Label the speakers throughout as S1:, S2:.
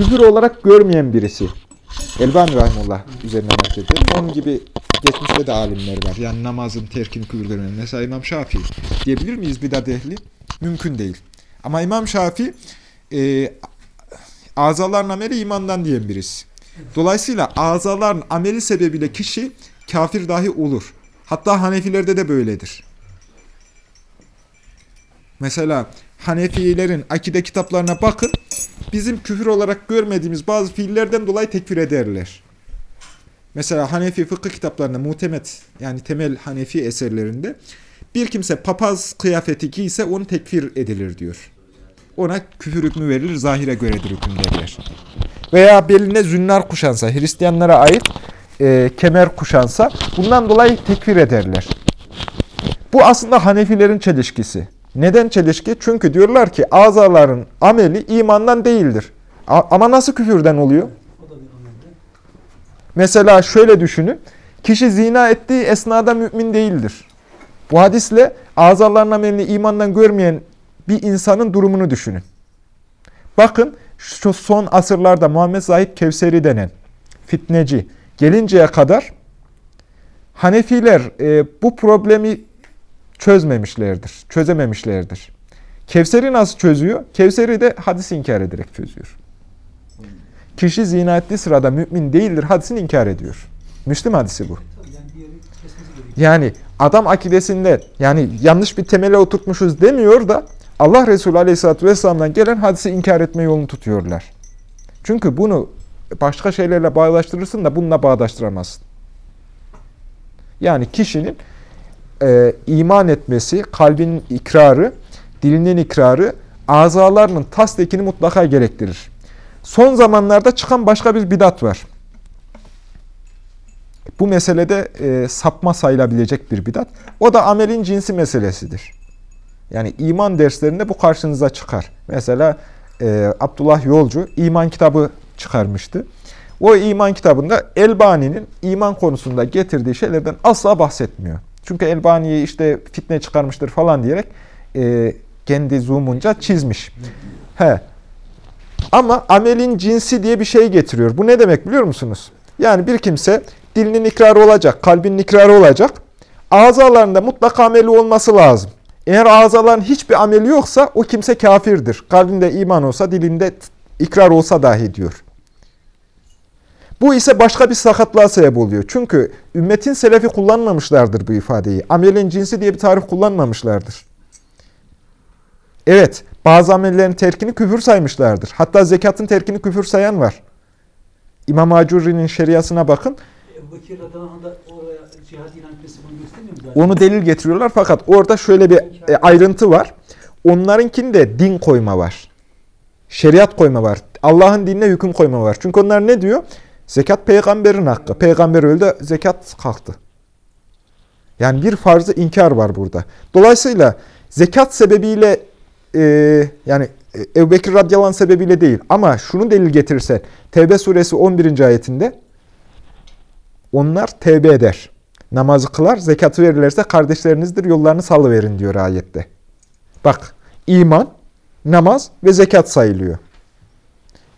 S1: küfür olarak görmeyen birisi. Elbani Rahimullah üzerine nakledelim. Onun gibi geçmişte de alimler var. Yani namazın terkini küfür görmeyen. Mesela İmam Şafii. Diyebilir miyiz bidat ehli? Mümkün değil. Ama İmam Şafii e, azaların ameli imandan diyen birisi. Dolayısıyla azaların ameli sebebiyle kişi kafir dahi olur. Hatta Hanefilerde de böyledir. Mesela Hanefilerin akide kitaplarına bakın. Bizim küfür olarak görmediğimiz bazı fiillerden dolayı tekfir ederler. Mesela Hanefi fıkıh kitaplarında muhtemet yani temel Hanefi eserlerinde bir kimse papaz kıyafeti giyse onu tekfir edilir diyor. Ona küfür hükmü verilir, zahire göredir hüküm derler. Veya beline zünnar kuşansa, Hristiyanlara ait e, kemer kuşansa bundan dolayı tekfir ederler. Bu aslında Hanefilerin çelişkisi. Neden çelişki? Çünkü diyorlar ki azaların ameli imandan değildir. Ama nasıl küfürden oluyor? Mesela şöyle düşünün. Kişi zina ettiği esnada mümin değildir. Bu hadisle azaların amelini imandan görmeyen bir insanın durumunu düşünün. Bakın şu son asırlarda Muhammed Zahid Kevseri denen fitneci gelinceye kadar Hanefiler e, bu problemi çözmemişlerdir, çözememişlerdir. Kevseri nasıl çözüyor? Kevseri de hadisi inkar ederek çözüyor. Kişi zina ettiği sırada mümin değildir, hadisini inkar ediyor. Müslim hadisi bu. Yani adam akidesinde yani yanlış bir temele oturtmuşuz demiyor da Allah Resulü Aleyhisselatü Vesselam'dan gelen hadisi inkar etme yolunu tutuyorlar. Çünkü bunu başka şeylerle bağdaştırırsın da bununla bağdaştıramazsın. Yani kişinin e, iman etmesi, kalbinin ikrarı, dilinin ikrarı, azalarının tasdikini mutlaka gerektirir. Son zamanlarda çıkan başka bir bidat var. Bu meselede e, sapma sayılabilecek bir bidat. O da amelin cinsi meselesidir. Yani iman derslerinde bu karşınıza çıkar. Mesela e, Abdullah Yolcu iman kitabı çıkarmıştı. O iman kitabında Elbani'nin iman konusunda getirdiği şeylerden asla bahsetmiyor. Çünkü Elbani'yi işte fitne çıkarmıştır falan diyerek e, kendi zumunca çizmiş. He. Ama amelin cinsi diye bir şey getiriyor. Bu ne demek biliyor musunuz? Yani bir kimse dilinin ikrarı olacak, kalbinin ikrarı olacak. Azalarında mutlaka ameli olması lazım. Eğer azaların hiçbir ameli yoksa o kimse kafirdir. Kalbinde iman olsa, dilinde ikrar olsa dahi diyor. Bu ise başka bir sakatlığa sebep oluyor. Çünkü ümmetin selefi kullanmamışlardır bu ifadeyi. Amelin cinsi diye bir tarif kullanmamışlardır. Evet, bazı amellerin terkini küfür saymışlardır. Hatta zekatın terkini küfür sayan var. İmam Acurri'nin şeriasına bakın. Onu delil getiriyorlar fakat orada şöyle bir e, ayrıntı var. Onlarınkinde din koyma var. Şeriat koyma var. Allah'ın dinine hüküm koyma var. Çünkü onlar ne diyor? Zekat peygamberin hakkı. Peygamber öldü, zekat kalktı. Yani bir farzı inkar var burada. Dolayısıyla zekat sebebiyle e, yani e, Ebu Bekir radıyallahu anh sebebiyle değil ama şunu delil getirirse Tevbe suresi 11. ayetinde onlar tevbe eder. Namazı kılar, zekatı verirlerse kardeşlerinizdir, yollarını salıverin diyor ayette. Bak, iman, namaz ve zekat sayılıyor.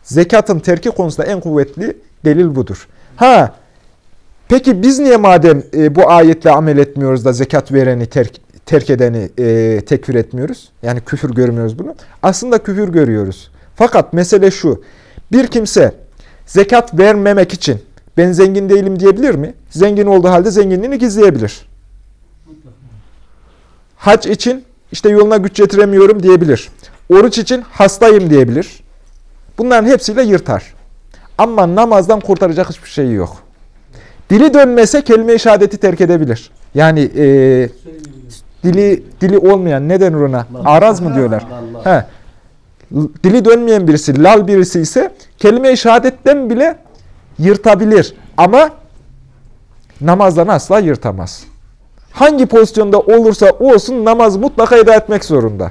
S1: Zekatın terki konusunda en kuvvetli delil budur. Ha, peki biz niye madem e, bu ayetle amel etmiyoruz da zekat vereni terk, terk edeni e, tekfir etmiyoruz? Yani küfür görmüyoruz bunu. Aslında küfür görüyoruz. Fakat mesele şu, bir kimse zekat vermemek için ben zengin değilim diyebilir mi? Zengin olduğu halde zenginliğini gizleyebilir. Hac için işte yoluna güç getiremiyorum diyebilir. Oruç için hastayım diyebilir. Bunların hepsiyle yırtar. Ama namazdan kurtaracak hiçbir şey yok. Dili dönmese kelime-i şehadeti terk edebilir. Yani e, dili dili olmayan ne denir ona? Araz mı diyorlar? He. Dili dönmeyen birisi, lal birisi ise kelime-i şehadetten bile yırtabilir. Ama namazdan asla yırtamaz. Hangi pozisyonda olursa olsun namaz mutlaka eda etmek zorunda.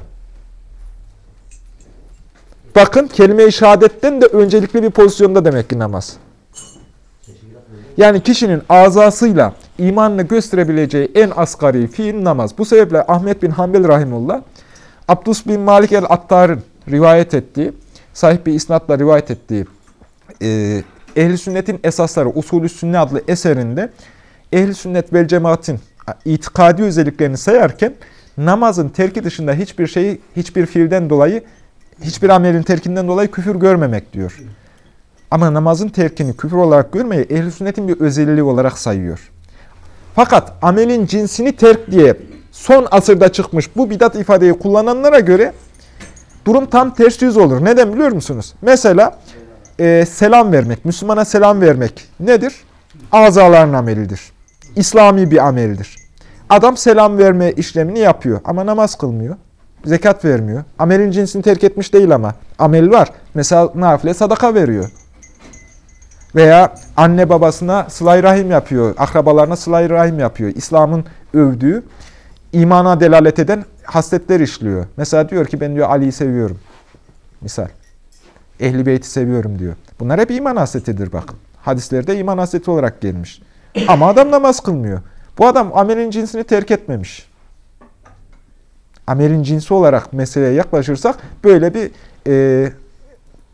S1: Bakın kelime-i şehadetten de öncelikli bir pozisyonda demek ki namaz. Yani kişinin azasıyla imanını gösterebileceği en asgari fiil namaz. Bu sebeple Ahmet bin Hanbel Rahimullah, Abdus bin Malik el-Attar'ın rivayet ettiği, sahih bir isnatla rivayet ettiği e, Ehl-i Sünnet'in esasları Usulü Sünne adlı eserinde Ehl-i Sünnet vel Cemaat'in itikadi özelliklerini sayarken namazın terki dışında hiçbir şeyi, hiçbir fiilden dolayı, hiçbir amelin terkinden dolayı küfür görmemek diyor. Ama namazın terkini küfür olarak görmeyi ehl sünnetin bir özelliği olarak sayıyor. Fakat amelin cinsini terk diye son asırda çıkmış bu bidat ifadeyi kullananlara göre durum tam ters yüz olur. Neden biliyor musunuz? Mesela e, selam vermek, Müslümana selam vermek nedir? Azaların amelidir. İslami bir ameldir. Adam selam verme işlemini yapıyor ama namaz kılmıyor. Zekat vermiyor. Amelin cinsini terk etmiş değil ama. Amel var. Mesela nafile sadaka veriyor. Veya anne babasına sılay rahim yapıyor. Akrabalarına sılay rahim yapıyor. İslam'ın övdüğü, imana delalet eden hasletler işliyor. Mesela diyor ki ben diyor Ali'yi seviyorum. Misal. Ehli beyti seviyorum diyor. Bunlar hep iman hasletidir bakın. Hadislerde iman hasleti olarak gelmiş. Ama adam namaz kılmıyor. Bu adam amelin cinsini terk etmemiş. Amelin cinsi olarak meseleye yaklaşırsak böyle bir e,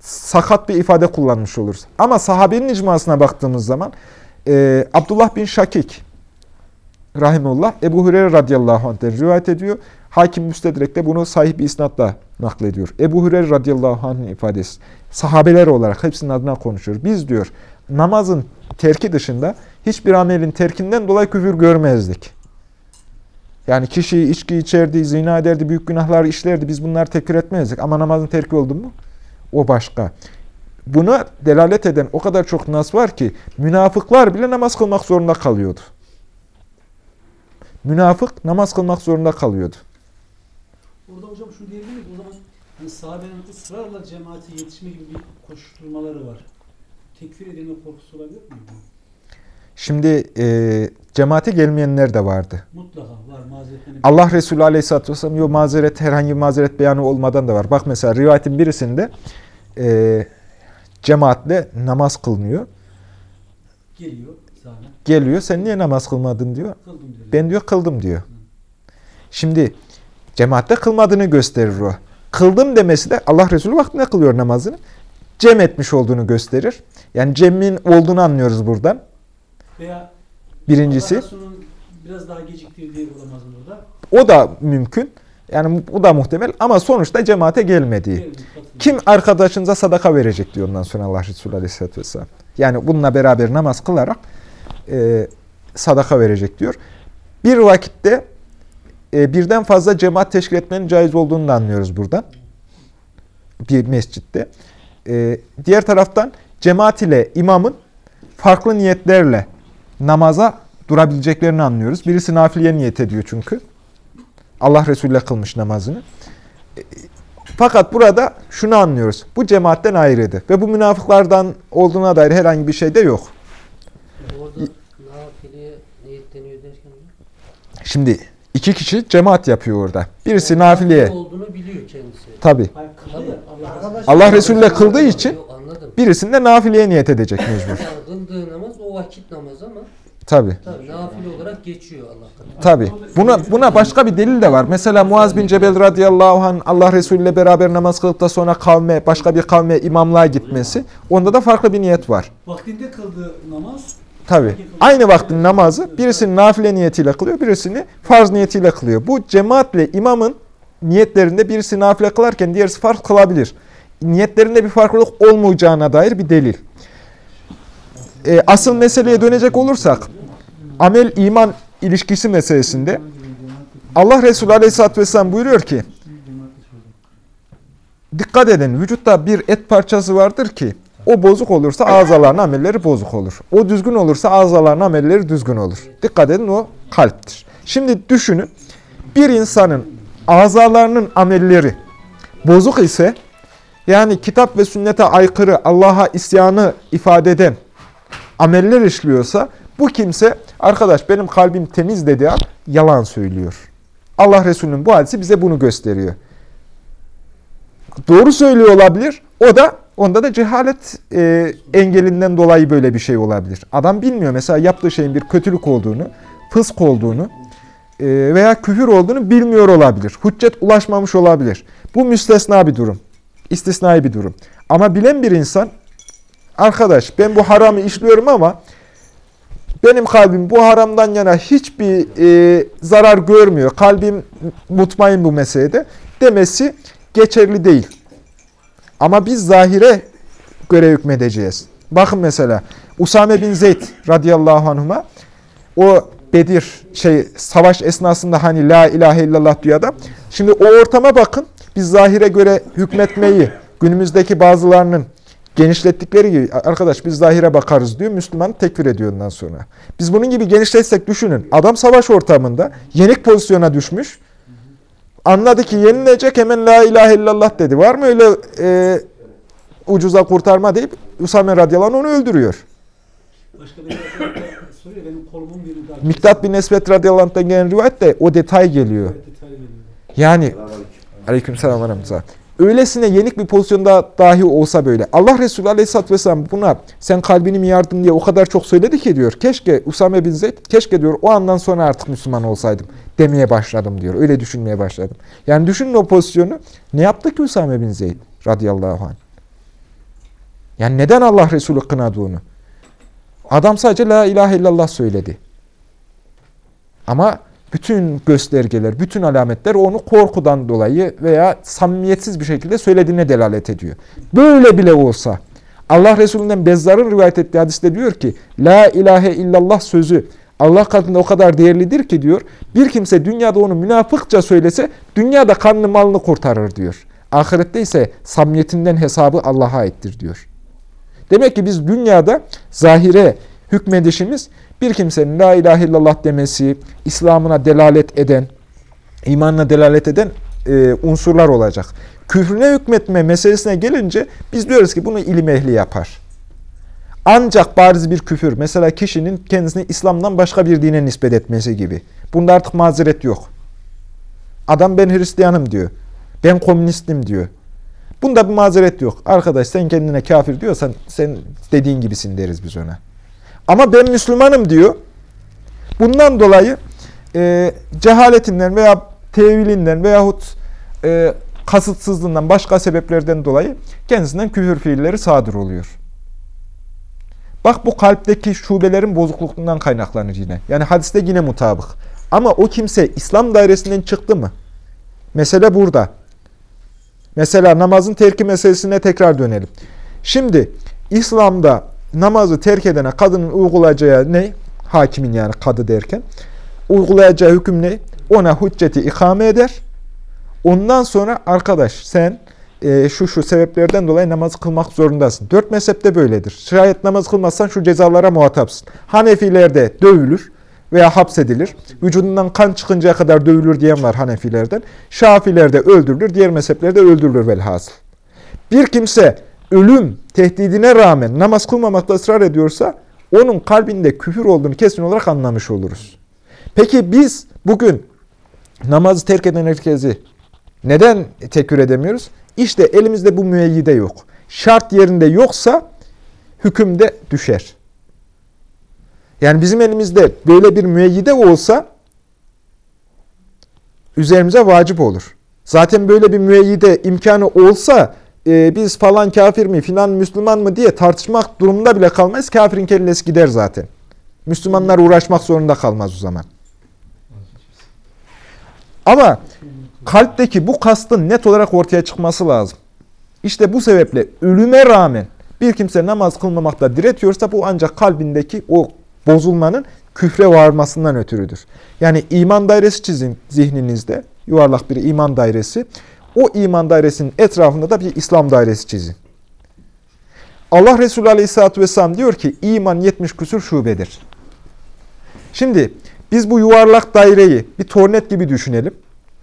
S1: sakat bir ifade kullanmış oluruz. Ama sahabenin icmasına baktığımız zaman e, Abdullah bin Şakik rahimullah Ebu Hureyre radıyallahu anh'ten rivayet ediyor. Hakim Müstedrek'te bunu sahip bir isnatla naklediyor. Ebu Hureyre radıyallahu anh'ın ifadesi. Sahabeler olarak hepsinin adına konuşuyor. Biz diyor namazın terki dışında hiçbir amelin terkinden dolayı küfür görmezdik. Yani kişi içki içerdi, zina ederdi, büyük günahlar işlerdi. Biz bunları tekfir etmezdik. Ama namazın terki oldu mu? O başka. Buna delalet eden o kadar çok nas var ki münafıklar bile namaz kılmak zorunda kalıyordu. Münafık namaz kılmak zorunda kalıyordu.
S2: Orada hocam şunu diyebilir miyiz? O zaman hani sahabenin ısrarla cemaate yetişme gibi bir koşturmaları var. Tekfir edilme korkusu olabilir mi?
S1: Şimdi e, cemaate gelmeyenler de vardı.
S2: Mutlaka var mazeretine.
S1: Allah Resulü Aleyhisselatü Vesselam yok mazeret, herhangi bir mazeret beyanı olmadan da var. Bak mesela rivayetin birisinde e, cemaatle namaz kılmıyor.
S2: Geliyor sahabe.
S1: Geliyor, sen niye namaz kılmadın diyor.
S2: Kıldım diyor.
S1: Ben diyor kıldım diyor. Şimdi cemaatte kılmadığını gösterir o. Kıldım demesi de Allah Resulü vaktinde kılıyor namazını. Cem etmiş olduğunu gösterir. Yani cemin olduğunu anlıyoruz buradan.
S2: Veya
S1: Birincisi.
S2: Biraz daha olamaz mı burada?
S1: O da mümkün. Yani bu da muhtemel ama sonuçta cemaate gelmediği. Kim arkadaşınıza sadaka verecek diyor ondan sonra Allah Resulü Aleyhisselatü Vesselam. Yani bununla beraber namaz kılarak e, sadaka verecek diyor. Bir vakitte e, birden fazla cemaat teşkil etmenin caiz olduğunu da anlıyoruz buradan. Bir mescitte. E, diğer taraftan cemaat ile imamın farklı niyetlerle namaza durabileceklerini anlıyoruz. Birisi nafileye niyet ediyor çünkü. Allah Resulü ile kılmış namazını. E, Fakat burada şunu anlıyoruz. Bu cemaatten ayrıydı. Ve bu münafıklardan olduğuna dair herhangi bir şey de yok.
S3: Orada nafileye niyetleniyor derken hocam?
S1: Şimdi iki kişi cemaat yapıyor orada. Birisi nafileye.
S3: Nafile olduğunu biliyor kendisi.
S1: Tabi.
S2: Hayır Allah.
S1: Allah Resulü ile kıldığı için
S3: Yok,
S1: birisinde nafileye niyet edecek mecbur.
S3: Kıldığı namaz o vakit namaz ama
S1: Tabi.
S3: tabii nafile olarak geçiyor Allah'tan.
S1: Tabi. Buna, buna başka bir delil de var. Mesela Muaz bin Cebel radıyallahu anh Allah Resulü ile beraber namaz kılıp da sonra kavme, başka bir kavme imamlığa gitmesi. Onda da farklı bir niyet var.
S2: Vaktinde kıldığı namaz
S1: Tabi. Aynı vaktin namazı birisini nafile niyetiyle kılıyor, birisini farz niyetiyle kılıyor. Bu cemaatle imamın niyetlerinde birisi nafile kılarken diğerisi farz kılabilir. Niyetlerinde bir farklılık olmayacağına dair bir delil. E, asıl meseleye dönecek olursak, amel iman ilişkisi meselesinde Allah Resulü Aleyhisselatü Vesselam buyuruyor ki, dikkat edin vücutta bir et parçası vardır ki o bozuk olursa azaların amelleri bozuk olur. O düzgün olursa azaların amelleri düzgün olur. Dikkat edin o kalptir. Şimdi düşünün bir insanın azalarının amelleri bozuk ise yani kitap ve sünnete aykırı Allah'a isyanı ifade eden ameller işliyorsa bu kimse arkadaş benim kalbim temiz dediği an yalan söylüyor. Allah Resulü'nün bu hadisi bize bunu gösteriyor. Doğru söylüyor olabilir. O da onda da cehalet e, engelinden dolayı böyle bir şey olabilir. Adam bilmiyor mesela yaptığı şeyin bir kötülük olduğunu, fısk olduğunu e, veya küfür olduğunu bilmiyor olabilir. Hüccet ulaşmamış olabilir. Bu müstesna bir durum. İstisnai bir durum. Ama bilen bir insan arkadaş ben bu haramı işliyorum ama benim kalbim bu haramdan yana hiçbir e, zarar görmüyor. Kalbim mutmain bu meselede demesi geçerli değil. Ama biz zahire göre hükmedeceğiz. Bakın mesela Usame bin Zeyd radıyallahu anhuma o Bedir şey savaş esnasında hani la ilahe illallah diyor adam. Şimdi o ortama bakın. Biz zahire göre hükmetmeyi günümüzdeki bazılarının genişlettikleri gibi arkadaş biz zahire bakarız diyor. Müslüman tekfir ediyor ondan sonra. Biz bunun gibi genişletsek düşünün. Adam savaş ortamında yenik pozisyona düşmüş. Anladı ki yenilecek hemen la ilahe illallah dedi. Var mı öyle e, ucuza kurtarma deyip Usame radıyallahu anh onu öldürüyor.
S2: Başka bir soruyor benim kolumun birini daha
S1: Miktat bin Esvet radıyallahu anh'tan gelen rivayette o detay geliyor.
S2: Evet, detay veriyor.
S1: Yani aleykümselam ve rahmetullah. Öylesine yenik bir pozisyonda dahi olsa böyle. Allah Resulü aleyhisselatü vesselam buna sen kalbini mi yardın diye o kadar çok söyledi ki diyor. Keşke Usame bin Zeyd, keşke diyor o andan sonra artık Müslüman olsaydım demeye başladım diyor. Öyle düşünmeye başladım. Yani düşünün o pozisyonu. Ne yaptı ki Usame bin Zeyd radıyallahu anh? Yani neden Allah Resulü kınadı onu? Adam sadece la ilahe illallah söyledi. Ama bütün göstergeler, bütün alametler onu korkudan dolayı veya samimiyetsiz bir şekilde söylediğine delalet ediyor. Böyle bile olsa Allah Resulü'nden Bezzar'ın rivayet ettiği hadiste diyor ki La ilahe illallah sözü Allah katında o kadar değerlidir ki diyor bir kimse dünyada onu münafıkça söylese dünyada kanını malını kurtarır diyor. Ahirette ise samimiyetinden hesabı Allah'a aittir diyor. Demek ki biz dünyada zahire hükmedişimiz bir kimsenin la ilahe illallah demesi, İslam'ına delalet eden, imanına delalet eden e, unsurlar olacak. Küfrüne hükmetme meselesine gelince biz diyoruz ki bunu ilim ehli yapar. Ancak bariz bir küfür, mesela kişinin kendisini İslam'dan başka bir dine nispet etmesi gibi. Bunda artık mazeret yok. Adam ben Hristiyanım diyor. Ben komünistim diyor. Bunda bir mazeret yok. Arkadaş sen kendine kafir diyorsan sen dediğin gibisin deriz biz ona. Ama ben Müslümanım diyor. Bundan dolayı e, cehaletinden veya tevilinden veyahut e, kasıtsızlığından başka sebeplerden dolayı kendisinden küfür fiilleri sadır oluyor. Bak bu kalpteki şubelerin bozuklukluğundan kaynaklanır yine. Yani hadiste yine mutabık. Ama o kimse İslam dairesinden çıktı mı? Mesele burada. Mesela namazın terki meselesine tekrar dönelim. Şimdi İslam'da namazı terk edene kadının uygulayacağı ne? Hakimin yani kadı derken. Uygulayacağı hüküm ne? Ona hücceti ikame eder. Ondan sonra arkadaş sen e, şu şu sebeplerden dolayı namaz kılmak zorundasın. Dört mezhepte böyledir. Şayet namaz kılmazsan şu cezalara muhatapsın. Hanefilerde dövülür veya hapsedilir. Vücudundan kan çıkıncaya kadar dövülür diyen var Hanefilerden. Şafilerde öldürülür, diğer mezheplerde öldürülür velhasıl. Bir kimse ölüm tehdidine rağmen namaz kılmamakta ısrar ediyorsa onun kalbinde küfür olduğunu kesin olarak anlamış oluruz. Peki biz bugün namazı terk eden herkesi neden tekfir edemiyoruz? İşte elimizde bu müeyyide yok. Şart yerinde yoksa hükümde düşer. Yani bizim elimizde böyle bir müeyyide olsa üzerimize vacip olur. Zaten böyle bir müeyyide imkanı olsa e, biz falan kafir mi filan Müslüman mı diye tartışmak durumunda bile kalmayız. Kafirin kellesi gider zaten. Müslümanlar uğraşmak zorunda kalmaz o zaman. Ama kalpteki bu kastın net olarak ortaya çıkması lazım. İşte bu sebeple ölüme rağmen bir kimse namaz kılmamakta diretiyorsa bu ancak kalbindeki o bozulmanın küfre varmasından ötürüdür. Yani iman dairesi çizin zihninizde. Yuvarlak bir iman dairesi. O iman dairesinin etrafında da bir İslam dairesi çizin. Allah Resulü Aleyhisselatü Vesselam diyor ki iman 70 küsur şubedir. Şimdi biz bu yuvarlak daireyi bir tornet gibi düşünelim.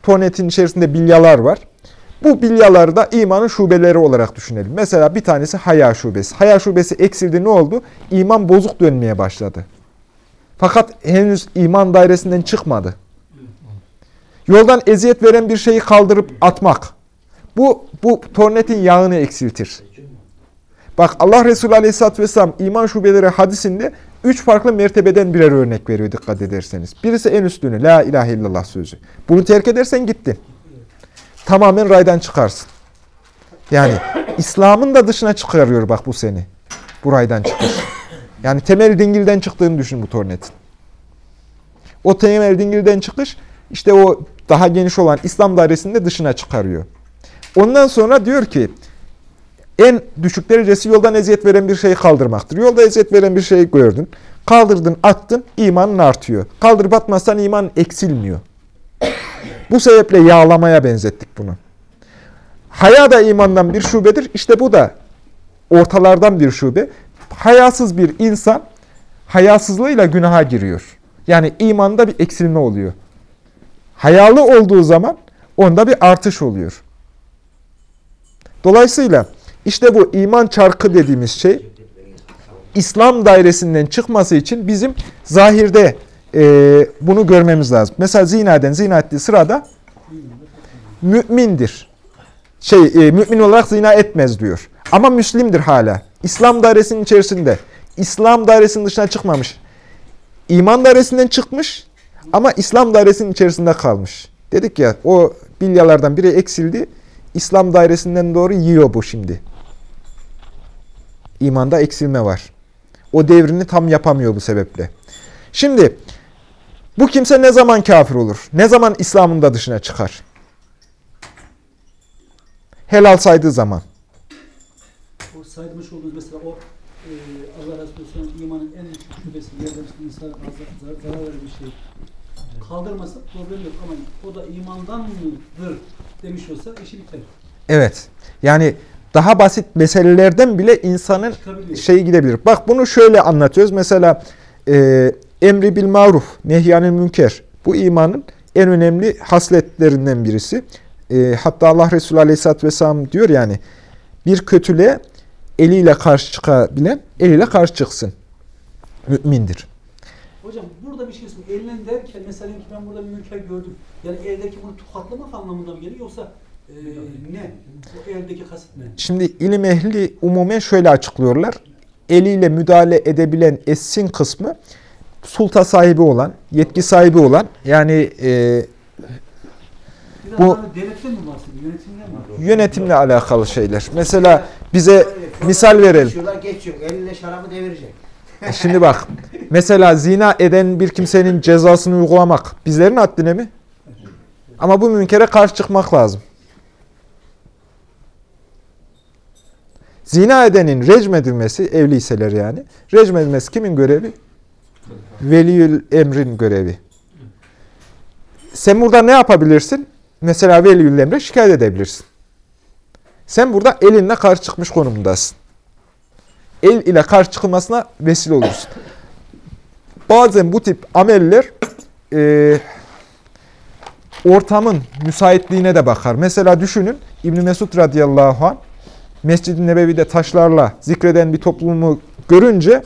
S1: Tornetin içerisinde bilyalar var. Bu bilyaları da imanın şubeleri olarak düşünelim. Mesela bir tanesi haya şubesi. Haya şubesi eksildi ne oldu? İman bozuk dönmeye başladı. Fakat henüz iman dairesinden çıkmadı. Yoldan eziyet veren bir şeyi kaldırıp atmak. Bu, bu tornetin yağını eksiltir. Bak Allah Resulü Aleyhisselatü Vesselam iman şubeleri hadisinde üç farklı mertebeden birer örnek veriyor dikkat ederseniz. Birisi en üstünü la ilahe illallah sözü. Bunu terk edersen gittin. Tamamen raydan çıkarsın. Yani İslam'ın da dışına çıkarıyor bak bu seni. buraydan çıkış. Yani temel dingilden çıktığını düşün bu tornetin. O temel dingilden çıkış işte o daha geniş olan İslam dairesini de dışına çıkarıyor. Ondan sonra diyor ki en düşük derecesi yoldan eziyet veren bir şeyi kaldırmaktır. Yolda eziyet veren bir şeyi gördün. Kaldırdın, attın, imanın artıyor. Kaldırıp atmazsan iman eksilmiyor. Bu sebeple yağlamaya benzettik bunu. Haya da imandan bir şubedir. İşte bu da ortalardan bir şube. Hayasız bir insan hayasızlığıyla günaha giriyor. Yani imanda bir eksilme oluyor. Hayalı olduğu zaman onda bir artış oluyor. Dolayısıyla işte bu iman çarkı dediğimiz şey İslam dairesinden çıkması için bizim zahirde e, bunu görmemiz lazım. Mesela zinaden zina ettiği sırada mümindir. Şey e, mümin olarak zina etmez diyor. Ama müslimdir hala. İslam dairesinin içerisinde. İslam dairesinin dışına çıkmamış. İman dairesinden çıkmış ama İslam dairesinin içerisinde kalmış. Dedik ya o bilyalardan biri eksildi. İslam dairesinden doğru yiyor bu şimdi. İmanda eksilme var. O devrini tam yapamıyor bu sebeple. Şimdi bu kimse ne zaman kafir olur? Ne zaman İslam'ın da dışına çıkar? Helal saydığı zaman.
S2: O saymış olduğunuz mesela o e, Allah Resulü Sallallahu imanın en küçük şubesi yerden insana zarar veren bir şey. Kaldırmasa problem yok ama o da imandan mıdır demiş olsa işi biter.
S1: Evet. Yani daha basit meselelerden bile insanın şeyi gidebilir. Bak bunu şöyle anlatıyoruz. Mesela e, emri bil maruf, nehyanil münker. Bu imanın en önemli hasletlerinden birisi. E, hatta Allah Resulü Aleyhisselatü Vesselam diyor yani bir kötülüğe eliyle karşı çıkabilen eliyle karşı çıksın. Mümindir.
S2: Hocam burada bir şey söyleyeyim. Elinden derken mesela ki ben burada bir münker gördüm. Yani eldeki bunu tokatlamak anlamında mı geliyor yoksa e, ne? O eldeki kasıt ne?
S1: Şimdi ilim ehli umumen şöyle açıklıyorlar. Eliyle müdahale edebilen essin kısmı sulta sahibi olan, yetki sahibi olan yani e, Bu-
S2: bu, devletten mi bahsediyor? Yönetimden mi?
S1: yönetimle alakalı şeyler. Mesela bize misal verelim.
S4: Şuradan geçiyor. Eline şarabı devirecek.
S1: Şimdi bak, mesela zina eden bir kimsenin cezasını uygulamak bizlerin haddine mi? Ama bu münkere karşı çıkmak lazım. Zina edenin recmedilmesi, evliyseler yani, recmedilmesi kimin görevi? Veliyül emrin görevi. Sen burada ne yapabilirsin? Mesela veliyül emre şikayet edebilirsin. Sen burada elinle karşı çıkmış konumundasın el ile karşı çıkılmasına vesile olursun. Bazen bu tip ameller e, ortamın müsaitliğine de bakar. Mesela düşünün İbn Mesud radıyallahu anh Mescid-i Nebevi'de taşlarla zikreden bir toplumu görünce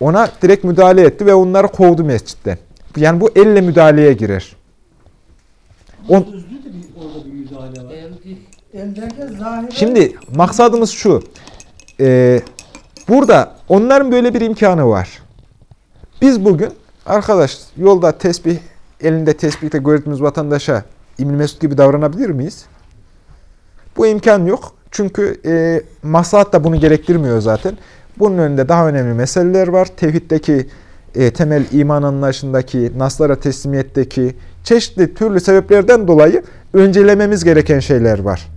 S1: ona direkt müdahale etti ve onları kovdu mescitten. Yani bu elle müdahaleye girer. On-. Şimdi maksadımız şu. e, burada onların böyle bir imkanı var. Biz bugün arkadaş yolda tesbih elinde tesbihte gördüğümüz vatandaşa İbn Mesud gibi davranabilir miyiz? Bu imkan yok. Çünkü e, maslahat da bunu gerektirmiyor zaten. Bunun önünde daha önemli meseleler var. Tevhiddeki e, temel iman anlayışındaki, naslara teslimiyetteki çeşitli türlü sebeplerden dolayı öncelememiz gereken şeyler var.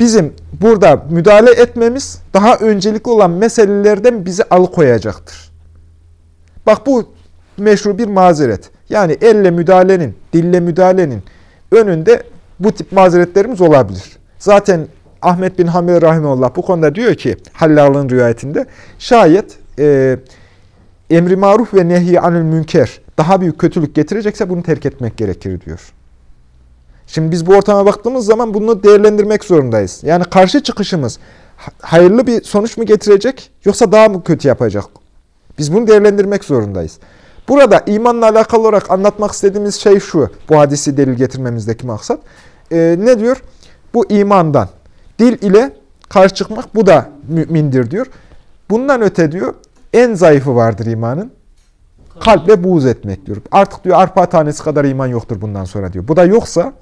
S1: Bizim burada müdahale etmemiz daha öncelikli olan meselelerden bizi alıkoyacaktır. Bak bu meşru bir mazeret. Yani elle müdahalenin, dille müdahalenin önünde bu tip mazeretlerimiz olabilir. Zaten Ahmet bin Hamid Rahimullah bu konuda diyor ki Hallal'ın rivayetinde şayet e, emri maruf ve nehi anil münker daha büyük kötülük getirecekse bunu terk etmek gerekir diyor. Şimdi biz bu ortama baktığımız zaman bunu değerlendirmek zorundayız. Yani karşı çıkışımız ha- hayırlı bir sonuç mu getirecek yoksa daha mı kötü yapacak? Biz bunu değerlendirmek zorundayız. Burada imanla alakalı olarak anlatmak istediğimiz şey şu. Bu hadisi delil getirmemizdeki maksat. Ee, ne diyor? Bu imandan. Dil ile karşı çıkmak bu da mümindir diyor. Bundan öte diyor en zayıfı vardır imanın. Kalple buğz etmek diyor. Artık diyor arpa tanesi kadar iman yoktur bundan sonra diyor. Bu da yoksa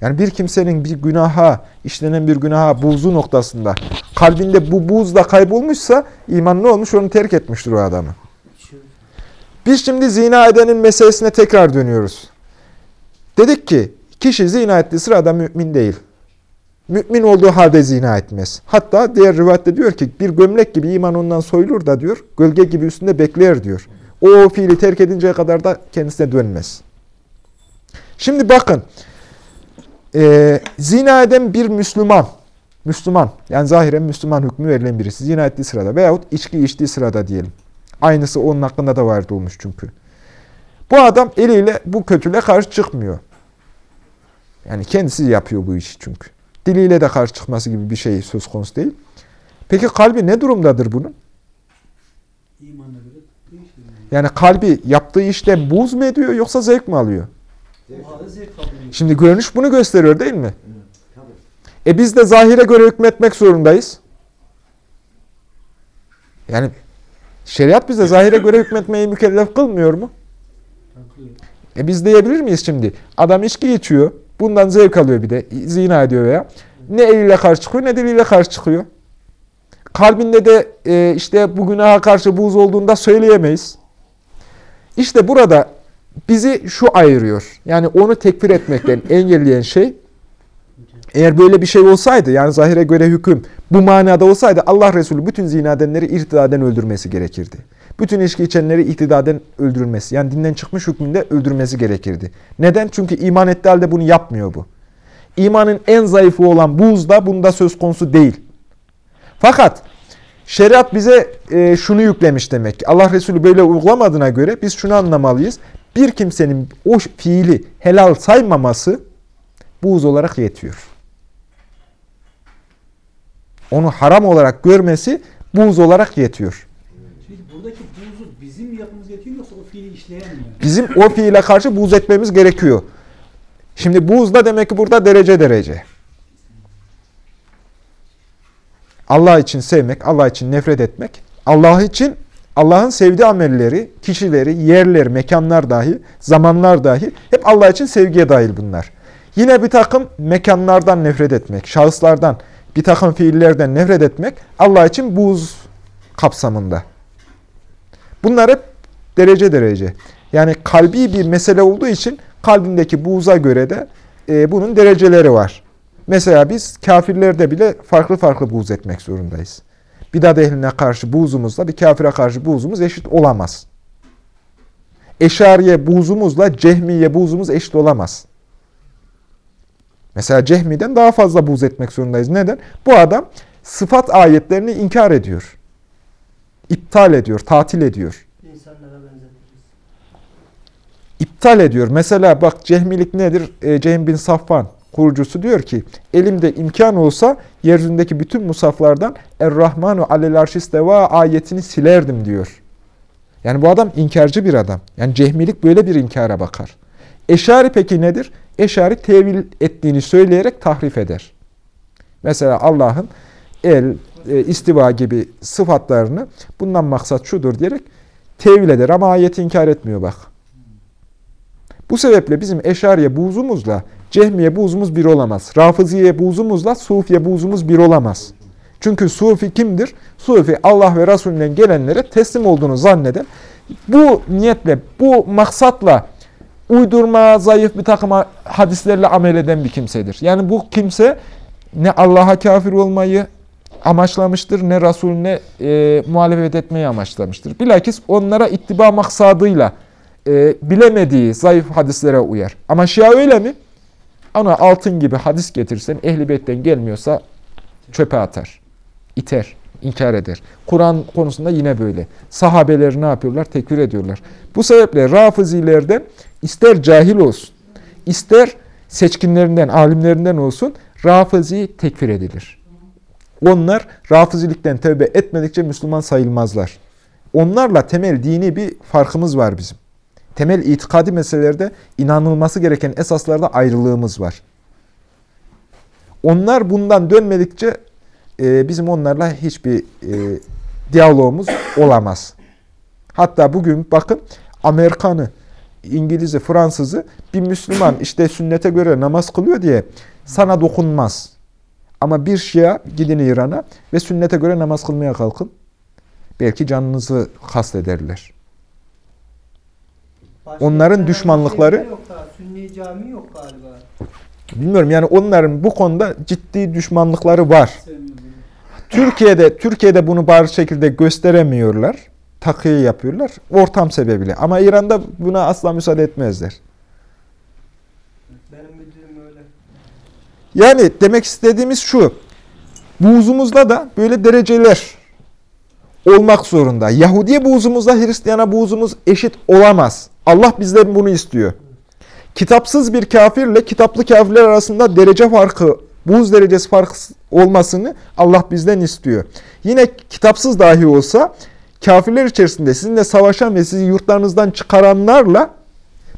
S1: Yani bir kimsenin bir günaha, işlenen bir günaha buğzu noktasında kalbinde bu buğz da kaybolmuşsa iman ne olmuş? Onu terk etmiştir o adamı. Biz şimdi zina edenin meselesine tekrar dönüyoruz. Dedik ki kişi zina ettiği sırada mümin değil. Mümin olduğu halde zina etmez. Hatta diğer rivayette diyor ki bir gömlek gibi iman ondan soyulur da diyor, gölge gibi üstünde bekler diyor. O fiili terk edinceye kadar da kendisine dönmez. Şimdi bakın, e, zina eden bir Müslüman, Müslüman, yani zahiren Müslüman hükmü verilen birisi zina ettiği sırada veyahut içki içtiği sırada diyelim. Aynısı onun hakkında da vardı olmuş çünkü. Bu adam eliyle bu kötülüğe karşı çıkmıyor. Yani kendisi yapıyor bu işi çünkü. Diliyle de karşı çıkması gibi bir şey söz konusu değil. Peki kalbi ne durumdadır bunun? Yani kalbi yaptığı işten buz mu ediyor yoksa zevk mi alıyor? Şimdi görünüş bunu gösteriyor değil mi? E biz de zahire göre hükmetmek zorundayız. Yani şeriat bize zahire göre hükmetmeyi mükellef kılmıyor mu? E biz diyebilir miyiz şimdi? Adam içki içiyor. Bundan zevk alıyor bir de. Zina ediyor veya. Ne eliyle karşı çıkıyor ne diliyle karşı çıkıyor. Kalbinde de e, işte bu günaha karşı buz olduğunda söyleyemeyiz. İşte burada bizi şu ayırıyor. Yani onu tekfir etmekten engelleyen şey eğer böyle bir şey olsaydı yani zahire göre hüküm bu manada olsaydı Allah Resulü bütün zina edenleri irtidaden öldürmesi gerekirdi. Bütün içki içenleri irtidaden öldürülmesi yani dinden çıkmış hükmünde öldürmesi gerekirdi. Neden? Çünkü iman ettiği halde bunu yapmıyor bu. İmanın en zayıfı olan buz da bunda söz konusu değil. Fakat şeriat bize e, şunu yüklemiş demek ki Allah Resulü böyle uygulamadığına göre biz şunu anlamalıyız. Bir kimsenin o fiili helal saymaması buz olarak yetiyor. Onu haram olarak görmesi buz olarak yetiyor.
S2: Şimdi buradaki buzu bizim mi yapmamız gerekiyor yoksa o fiili işleyen mi?
S1: Bizim o fiile karşı buz etmemiz gerekiyor. Şimdi buz da demek ki burada derece derece. Allah için sevmek, Allah için nefret etmek, Allah için Allah'ın sevdiği amelleri, kişileri, yerler, mekanlar dahi, zamanlar dahi hep Allah için sevgiye dahil bunlar. Yine bir takım mekanlardan nefret etmek, şahıslardan, bir takım fiillerden nefret etmek Allah için buz kapsamında. Bunlar hep derece derece. Yani kalbi bir mesele olduğu için kalbindeki buğza göre de e, bunun dereceleri var. Mesela biz kafirlerde bile farklı farklı buğz etmek zorundayız. Bidat ehline karşı buğzumuzla bir kafire karşı buğzumuz eşit olamaz. Eşariye buğzumuzla cehmiye buğzumuz eşit olamaz. Mesela cehmiden daha fazla buğz etmek zorundayız. Neden? Bu adam sıfat ayetlerini inkar ediyor. İptal ediyor, tatil ediyor. İptal ediyor. Mesela bak cehmilik nedir? E, bin Safvan kurucusu diyor ki elimde imkan olsa yeryüzündeki bütün musaflardan Er-Rahmanu alel arşisteva ayetini silerdim diyor. Yani bu adam inkarcı bir adam. Yani cehmilik böyle bir inkara bakar. Eşari peki nedir? Eşari tevil ettiğini söyleyerek tahrif eder. Mesela Allah'ın el, e, istiva gibi sıfatlarını bundan maksat şudur diyerek tevil eder ama ayeti inkar etmiyor bak. Bu sebeple bizim eşariye buzumuzla cehmiye buzumuz bir olamaz. Rafıziye buzumuzla sufiye buzumuz bir olamaz. Çünkü sufi kimdir? Sufi Allah ve Resulünden gelenlere teslim olduğunu zanneden, bu niyetle, bu maksatla uydurma, zayıf bir takım hadislerle amel eden bir kimsedir. Yani bu kimse ne Allah'a kafir olmayı amaçlamıştır, ne Resulüne e, muhalefet etmeyi amaçlamıştır. Bilakis onlara ittiba maksadıyla e, bilemediği zayıf hadislere uyar. Ama Şia öyle mi? Ona altın gibi hadis getirsen ehli beytten gelmiyorsa çöpe atar, iter, inkar eder. Kur'an konusunda yine böyle. Sahabeleri ne yapıyorlar? Tekfir ediyorlar. Bu sebeple Rafizilerden ister cahil olsun, ister seçkinlerinden, alimlerinden olsun Rafizi tekfir edilir. Onlar Rafizilikten tövbe etmedikçe Müslüman sayılmazlar. Onlarla temel dini bir farkımız var bizim. Temel itikadi meselelerde inanılması gereken esaslarda ayrılığımız var. Onlar bundan dönmedikçe e, bizim onlarla hiçbir e, diyalogumuz olamaz. Hatta bugün bakın Amerikan'ı İngiliz'i, Fransız'ı bir Müslüman işte sünnete göre namaz kılıyor diye sana dokunmaz. Ama bir Şia gidin İran'a ve sünnete göre namaz kılmaya kalkın. Belki canınızı kastederler.
S4: Başka
S1: Onların düşmanlıkları-
S4: yok. Sünni cami yok galiba.
S1: Bilmiyorum yani onların bu konuda ciddi düşmanlıkları var. Türkiye'de Türkiye'de bunu bariz şekilde gösteremiyorlar. Takıyı yapıyorlar. Ortam sebebiyle. Ama İran'da buna asla müsaade etmezler.
S4: Benim bildiğim öyle.
S1: Yani demek istediğimiz şu. Buğzumuzda da böyle dereceler olmak zorunda. Yahudiye buğzumuzla Hristiyana buğzumuz eşit olamaz. Allah bizden bunu istiyor. Kitapsız bir kafirle kitaplı kafirler arasında derece farkı, buğz derecesi farkı olmasını Allah bizden istiyor. Yine kitapsız dahi olsa kafirler içerisinde sizinle savaşan ve sizi yurtlarınızdan çıkaranlarla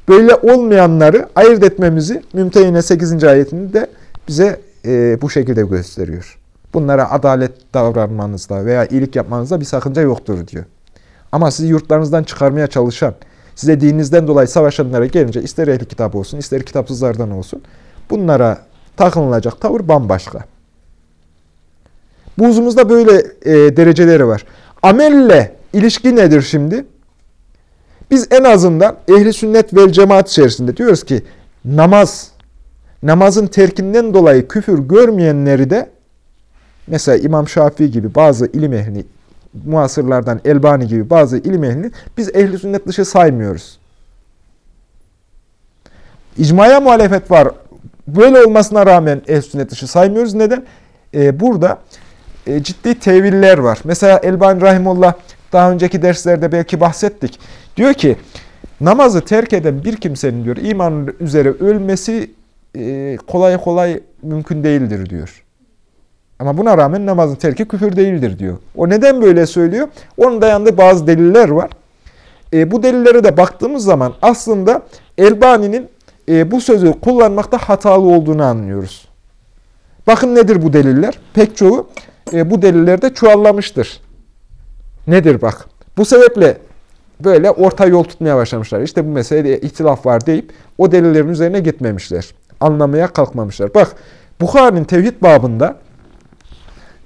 S1: böyle olmayanları ayırt etmemizi Mümtehine 8. ayetinde bize e, bu şekilde gösteriyor. Bunlara adalet davranmanızda veya iyilik yapmanızda bir sakınca yoktur diyor. Ama sizi yurtlarınızdan çıkarmaya çalışan, size dininizden dolayı savaşanlara gelince ister ehli kitap olsun, ister kitapsızlardan olsun, bunlara takınılacak tavır bambaşka. Buzumuzda böyle e, dereceleri var. Amelle ilişki nedir şimdi? Biz en azından ehli sünnet vel cemaat içerisinde diyoruz ki namaz, namazın terkinden dolayı küfür görmeyenleri de mesela İmam Şafii gibi bazı ilim ehlini, muasırlardan Elbani gibi bazı ilim ehlini biz ehli sünnet dışı saymıyoruz. İcmaya muhalefet var. Böyle olmasına rağmen ehli sünnet dışı saymıyoruz. Neden? Ee, burada e, ciddi teviller var. Mesela Elbani Rahimullah daha önceki derslerde belki bahsettik. Diyor ki namazı terk eden bir kimsenin diyor imanın üzere ölmesi e, kolay kolay mümkün değildir diyor. Ama buna rağmen namazın terki küfür değildir diyor. O neden böyle söylüyor? Onun dayandığı bazı deliller var. E, bu delillere de baktığımız zaman aslında Elbani'nin e, bu sözü kullanmakta hatalı olduğunu anlıyoruz. Bakın nedir bu deliller? Pek çoğu e, bu delillerde çuvallamıştır. Nedir bak? Bu sebeple böyle orta yol tutmaya başlamışlar. İşte bu meselede ihtilaf var deyip o delillerin üzerine gitmemişler. Anlamaya kalkmamışlar. Bak Bukhari'nin tevhid babında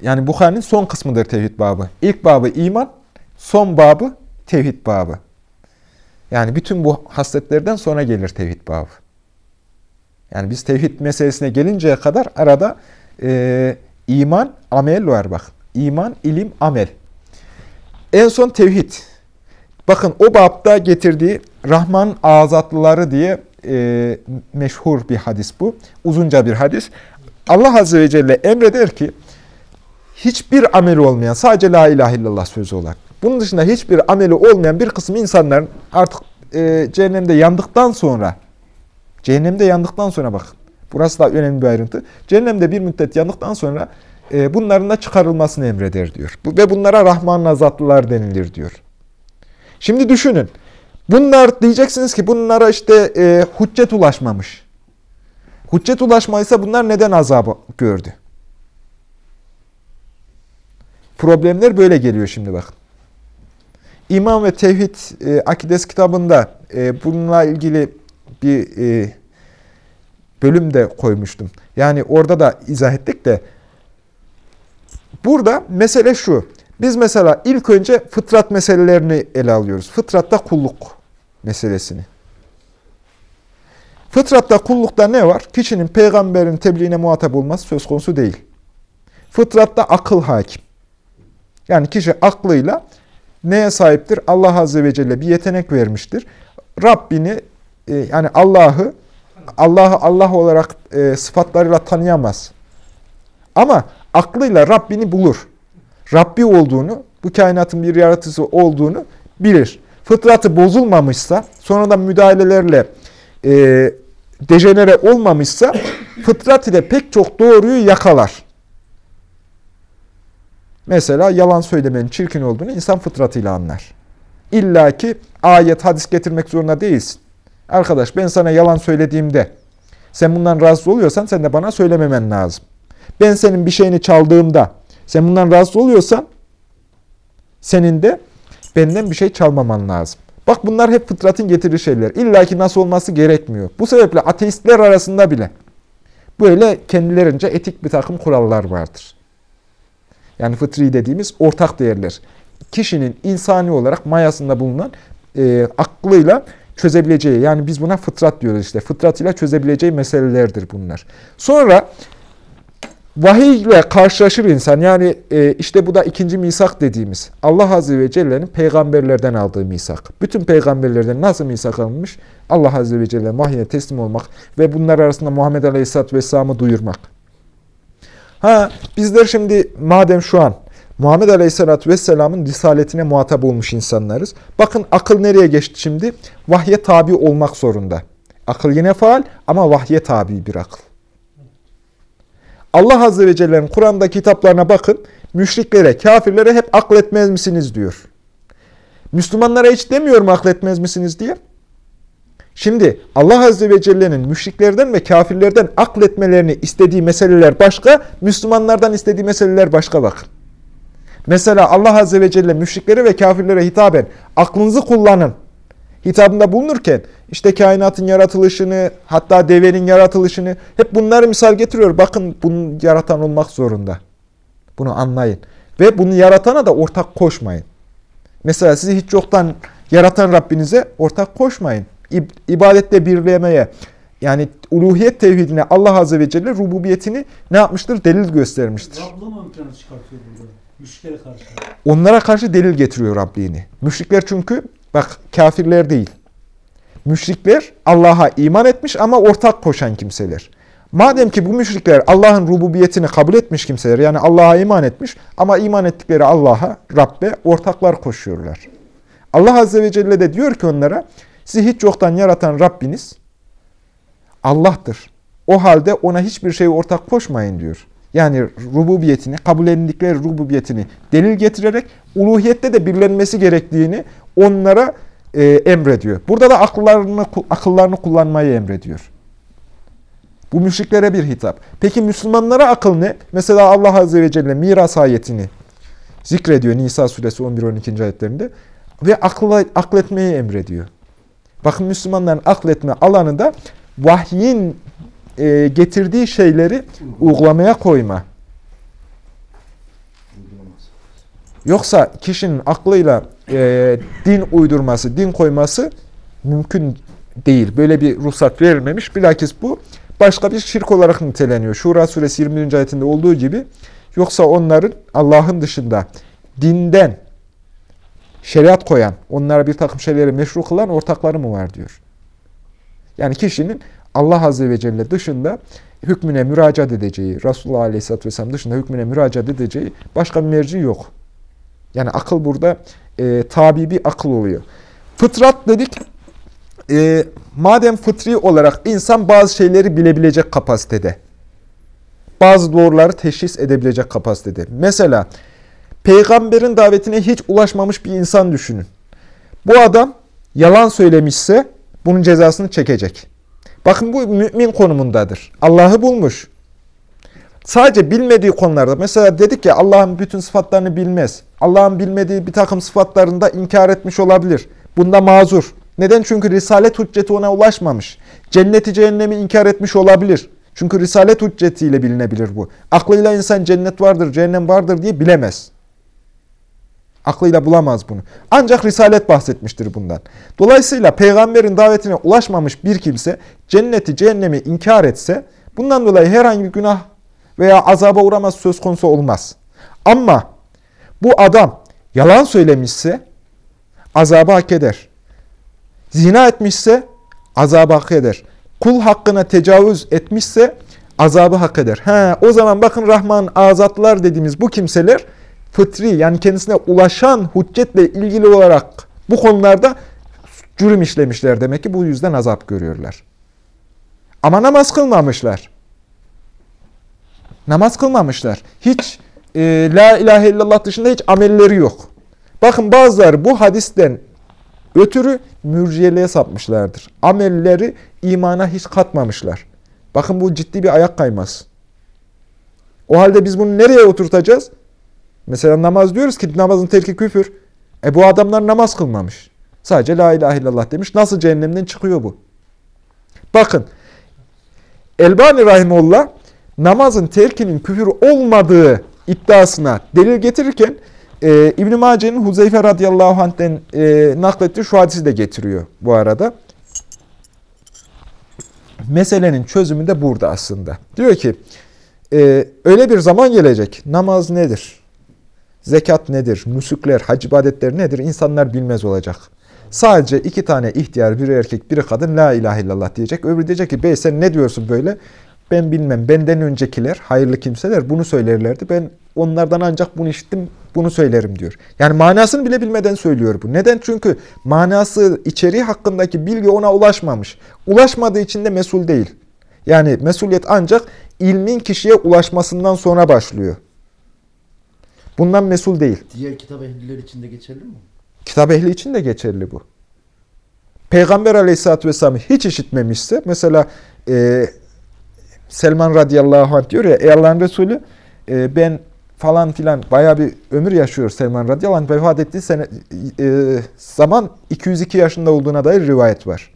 S1: yani Bukhari'nin son kısmıdır tevhid babı. İlk babı iman, son babı tevhid babı. Yani bütün bu hasletlerden sonra gelir tevhid babı. Yani biz tevhid meselesine gelinceye kadar arada e, iman, amel var bak. İman, ilim, amel. En son tevhid. Bakın o babda getirdiği Rahman azatlıları diye e, meşhur bir hadis bu. Uzunca bir hadis. Allah Azze ve Celle emreder ki hiçbir ameli olmayan, sadece la ilahe illallah sözü olarak. Bunun dışında hiçbir ameli olmayan bir kısım insanların artık e, cehennemde yandıktan sonra, cehennemde yandıktan sonra bakın, burası da önemli bir ayrıntı. Cehennemde bir müddet yandıktan sonra e, bunların da çıkarılmasını emreder diyor. Ve bunlara Rahman azatlılar denilir diyor. Şimdi düşünün. Bunlar diyeceksiniz ki bunlara işte e, hüccet ulaşmamış. Hüccet ulaşmaysa bunlar neden azabı gördü? Problemler böyle geliyor şimdi bakın. İman ve Tevhid e, Akides kitabında e, bununla ilgili bir e, bölüm de koymuştum. Yani orada da izah ettik de burada mesele şu. Biz mesela ilk önce fıtrat meselelerini ele alıyoruz. Fıtratta kulluk meselesini. Fıtratta kullukta ne var? Kişinin peygamberin tebliğine muhatap olması söz konusu değil. Fıtratta akıl hakim. Yani kişi aklıyla neye sahiptir? Allah Azze ve Celle bir yetenek vermiştir. Rabbini e, yani Allah'ı Allah'ı Allah olarak e, sıfatlarıyla tanıyamaz. Ama aklıyla Rabbini bulur. Rabbi olduğunu, bu kainatın bir yaratıcısı olduğunu bilir. Fıtratı bozulmamışsa, sonradan müdahalelerle e, dejenere olmamışsa, fıtrat ile pek çok doğruyu yakalar. Mesela yalan söylemenin çirkin olduğunu insan fıtratıyla anlar. İlla ki ayet, hadis getirmek zorunda değilsin. Arkadaş ben sana yalan söylediğimde sen bundan rahatsız oluyorsan sen de bana söylememen lazım. Ben senin bir şeyini çaldığımda sen bundan rahatsız oluyorsan senin de benden bir şey çalmaman lazım. Bak bunlar hep fıtratın getirdiği şeyler. İlla ki nasıl olması gerekmiyor. Bu sebeple ateistler arasında bile böyle kendilerince etik bir takım kurallar vardır. Yani fıtri dediğimiz ortak değerler. Kişinin insani olarak mayasında bulunan e, aklıyla çözebileceği, yani biz buna fıtrat diyoruz işte. Fıtratıyla çözebileceği meselelerdir bunlar. Sonra vahiy ile karşılaşır insan. Yani e, işte bu da ikinci misak dediğimiz. Allah Azze ve Celle'nin peygamberlerden aldığı misak. Bütün peygamberlerden nasıl misak alınmış? Allah Azze ve Celle'nin vahiye teslim olmak ve bunlar arasında Muhammed Aleyhisselatü Vesselam'ı duyurmak. Ha bizler şimdi madem şu an Muhammed Aleyhisselatü Vesselam'ın risaletine muhatap olmuş insanlarız. Bakın akıl nereye geçti şimdi? Vahye tabi olmak zorunda. Akıl yine faal ama vahye tabi bir akıl. Allah Azze ve Celle'nin Kur'an'da kitaplarına bakın. Müşriklere, kafirlere hep akletmez misiniz diyor. Müslümanlara hiç demiyorum akletmez misiniz diye. Şimdi Allah Azze ve Celle'nin müşriklerden ve kafirlerden akletmelerini istediği meseleler başka, Müslümanlardan istediği meseleler başka bakın. Mesela Allah Azze ve Celle müşriklere ve kafirlere hitaben aklınızı kullanın hitabında bulunurken işte kainatın yaratılışını hatta devenin yaratılışını hep bunları misal getiriyor. Bakın bunu yaratan olmak zorunda. Bunu anlayın. Ve bunu yaratana da ortak koşmayın. Mesela sizi hiç yoktan yaratan Rabbinize ortak koşmayın. İbadette birlemeye yani uluhiyet tevhidine Allah Azze ve Celle rububiyetini ne yapmıştır? Delil göstermiştir.
S2: Rab'la mı ön çıkartıyor burada? Müşriklere karşı.
S1: Onlara karşı delil getiriyor Rabbini. Müşrikler çünkü bak kafirler değil. Müşrikler Allah'a iman etmiş ama ortak koşan kimseler. Madem ki bu müşrikler Allah'ın rububiyetini kabul etmiş kimseler yani Allah'a iman etmiş ama iman ettikleri Allah'a, Rabbe ortaklar koşuyorlar. Allah Azze ve Celle de diyor ki onlara sizi hiç yoktan yaratan Rabbiniz Allah'tır. O halde ona hiçbir şey ortak koşmayın diyor. Yani rububiyetini, kabul edildikleri rububiyetini delil getirerek uluhiyette de birlenmesi gerektiğini onlara e, emrediyor. Burada da akıllarını, akıllarını kullanmayı emrediyor. Bu müşriklere bir hitap. Peki Müslümanlara akıl ne? Mesela Allah Azze ve Celle miras ayetini zikrediyor Nisa suresi 11-12. ayetlerinde ve akla, akletmeyi emrediyor. Bakın Müslümanların akletme alanı da vahyin e, getirdiği şeyleri uygulamaya koyma. Yoksa kişinin aklıyla e, din uydurması, din koyması mümkün değil. Böyle bir ruhsat verilmemiş. Bilakis bu başka bir şirk olarak niteleniyor. Şura suresi 20. ayetinde olduğu gibi. Yoksa onların Allah'ın dışında dinden şeriat koyan, onlara bir takım şeyleri meşru kılan ortakları mı var diyor. Yani kişinin Allah Azze ve Celle dışında hükmüne müracaat edeceği, Resulullah Aleyhisselatü Vesselam dışında hükmüne müracaat edeceği başka bir merci yok. Yani akıl burada e, tabi bir akıl oluyor. Fıtrat dedik, e, madem fıtri olarak insan bazı şeyleri bilebilecek kapasitede, bazı doğruları teşhis edebilecek kapasitede. Mesela peygamberin davetine hiç ulaşmamış bir insan düşünün. Bu adam yalan söylemişse bunun cezasını çekecek. Bakın bu mümin konumundadır. Allah'ı bulmuş. Sadece bilmediği konularda, mesela dedik ya Allah'ın bütün sıfatlarını bilmez. Allah'ın bilmediği bir takım sıfatlarında inkar etmiş olabilir. Bunda mazur. Neden? Çünkü risalet hücceti ona ulaşmamış. Cenneti cehennemi inkar etmiş olabilir. Çünkü risalet hüccetiyle bilinebilir bu. Aklıyla insan cennet vardır, cehennem vardır diye bilemez. Aklıyla bulamaz bunu. Ancak Risalet bahsetmiştir bundan. Dolayısıyla peygamberin davetine ulaşmamış bir kimse cenneti, cehennemi inkar etse bundan dolayı herhangi bir günah veya azaba uğramaz söz konusu olmaz. Ama bu adam yalan söylemişse azabı hak eder. Zina etmişse azabı hak eder. Kul hakkına tecavüz etmişse azabı hak eder. He, o zaman bakın Rahman azatlar dediğimiz bu kimseler fıtri yani kendisine ulaşan hüccetle ilgili olarak bu konularda cürüm işlemişler demek ki bu yüzden azap görüyorlar. Ama namaz kılmamışlar. Namaz kılmamışlar. Hiç e, la ilahe illallah dışında hiç amelleri yok. Bakın bazıları bu hadisten ötürü mürciyeliğe sapmışlardır. Amelleri imana hiç katmamışlar. Bakın bu ciddi bir ayak kayması. O halde biz bunu nereye oturtacağız? Mesela namaz diyoruz ki namazın terki küfür. E bu adamlar namaz kılmamış. Sadece la ilahe illallah demiş. Nasıl cehennemden çıkıyor bu? Bakın. Elbani Rahimullah namazın terkinin küfür olmadığı iddiasına delil getirirken e, İbn-i Mace'nin Huzeyfe radıyallahu anh'ten e, naklettiği şu hadisi de getiriyor bu arada. Meselenin çözümü de burada aslında. Diyor ki e, öyle bir zaman gelecek. Namaz nedir? Zekat nedir? Nusukler, hac ibadetleri nedir? İnsanlar bilmez olacak. Sadece iki tane ihtiyar, biri erkek, biri kadın la ilahe illallah diyecek. Öbürü diyecek ki bey sen ne diyorsun böyle? Ben bilmem. Benden öncekiler, hayırlı kimseler bunu söylerlerdi. Ben onlardan ancak bunu işittim, bunu söylerim diyor. Yani manasını bile bilmeden söylüyor bu. Neden? Çünkü manası, içeriği hakkındaki bilgi ona ulaşmamış. Ulaşmadığı için de mesul değil. Yani mesuliyet ancak ilmin kişiye ulaşmasından sonra başlıyor. Bundan mesul değil.
S5: Diğer kitap ehliler için de geçerli mi?
S1: Kitap ehli için de geçerli bu. Peygamber aleyhissalatü vesselam hiç işitmemişse, mesela e, Selman radıyallahu anh diyor ya, ey Allah'ın Resulü e, ben falan filan baya bir ömür yaşıyor Selman radıyallahu anh. Vefat ettiği sene, e, zaman 202 yaşında olduğuna dair rivayet var.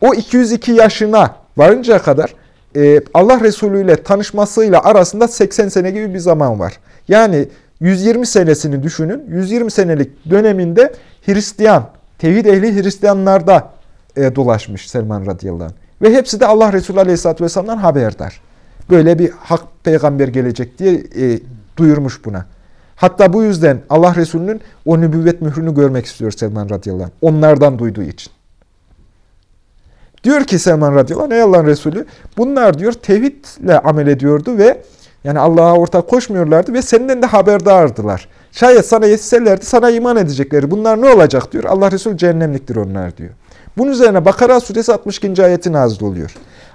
S1: O 202 yaşına varıncaya kadar e, Allah Resulü ile tanışmasıyla arasında 80 sene gibi bir zaman var. Yani 120 senesini düşünün. 120 senelik döneminde Hristiyan, tevhid ehli Hristiyanlarda e, dolaşmış Selman radıyallahu anh. Ve hepsi de Allah Resulü aleyhisselatü vesselam'dan haberdar. Böyle bir hak peygamber gelecek diye e, duyurmuş buna. Hatta bu yüzden Allah Resulü'nün o nübüvvet mührünü görmek istiyor Selman radıyallahu anh. Onlardan duyduğu için. Diyor ki Selman radıyallahu anh, ey Allah'ın Resulü, bunlar diyor tevhidle amel ediyordu ve yani Allah'a ortak koşmuyorlardı ve senden de haberdardılar. Şayet sana yetişselerdi sana iman edecekleri. Bunlar ne olacak diyor. Allah Resulü cehennemliktir onlar diyor. Bunun üzerine Bakara suresi 62. ayeti nazil oluyor.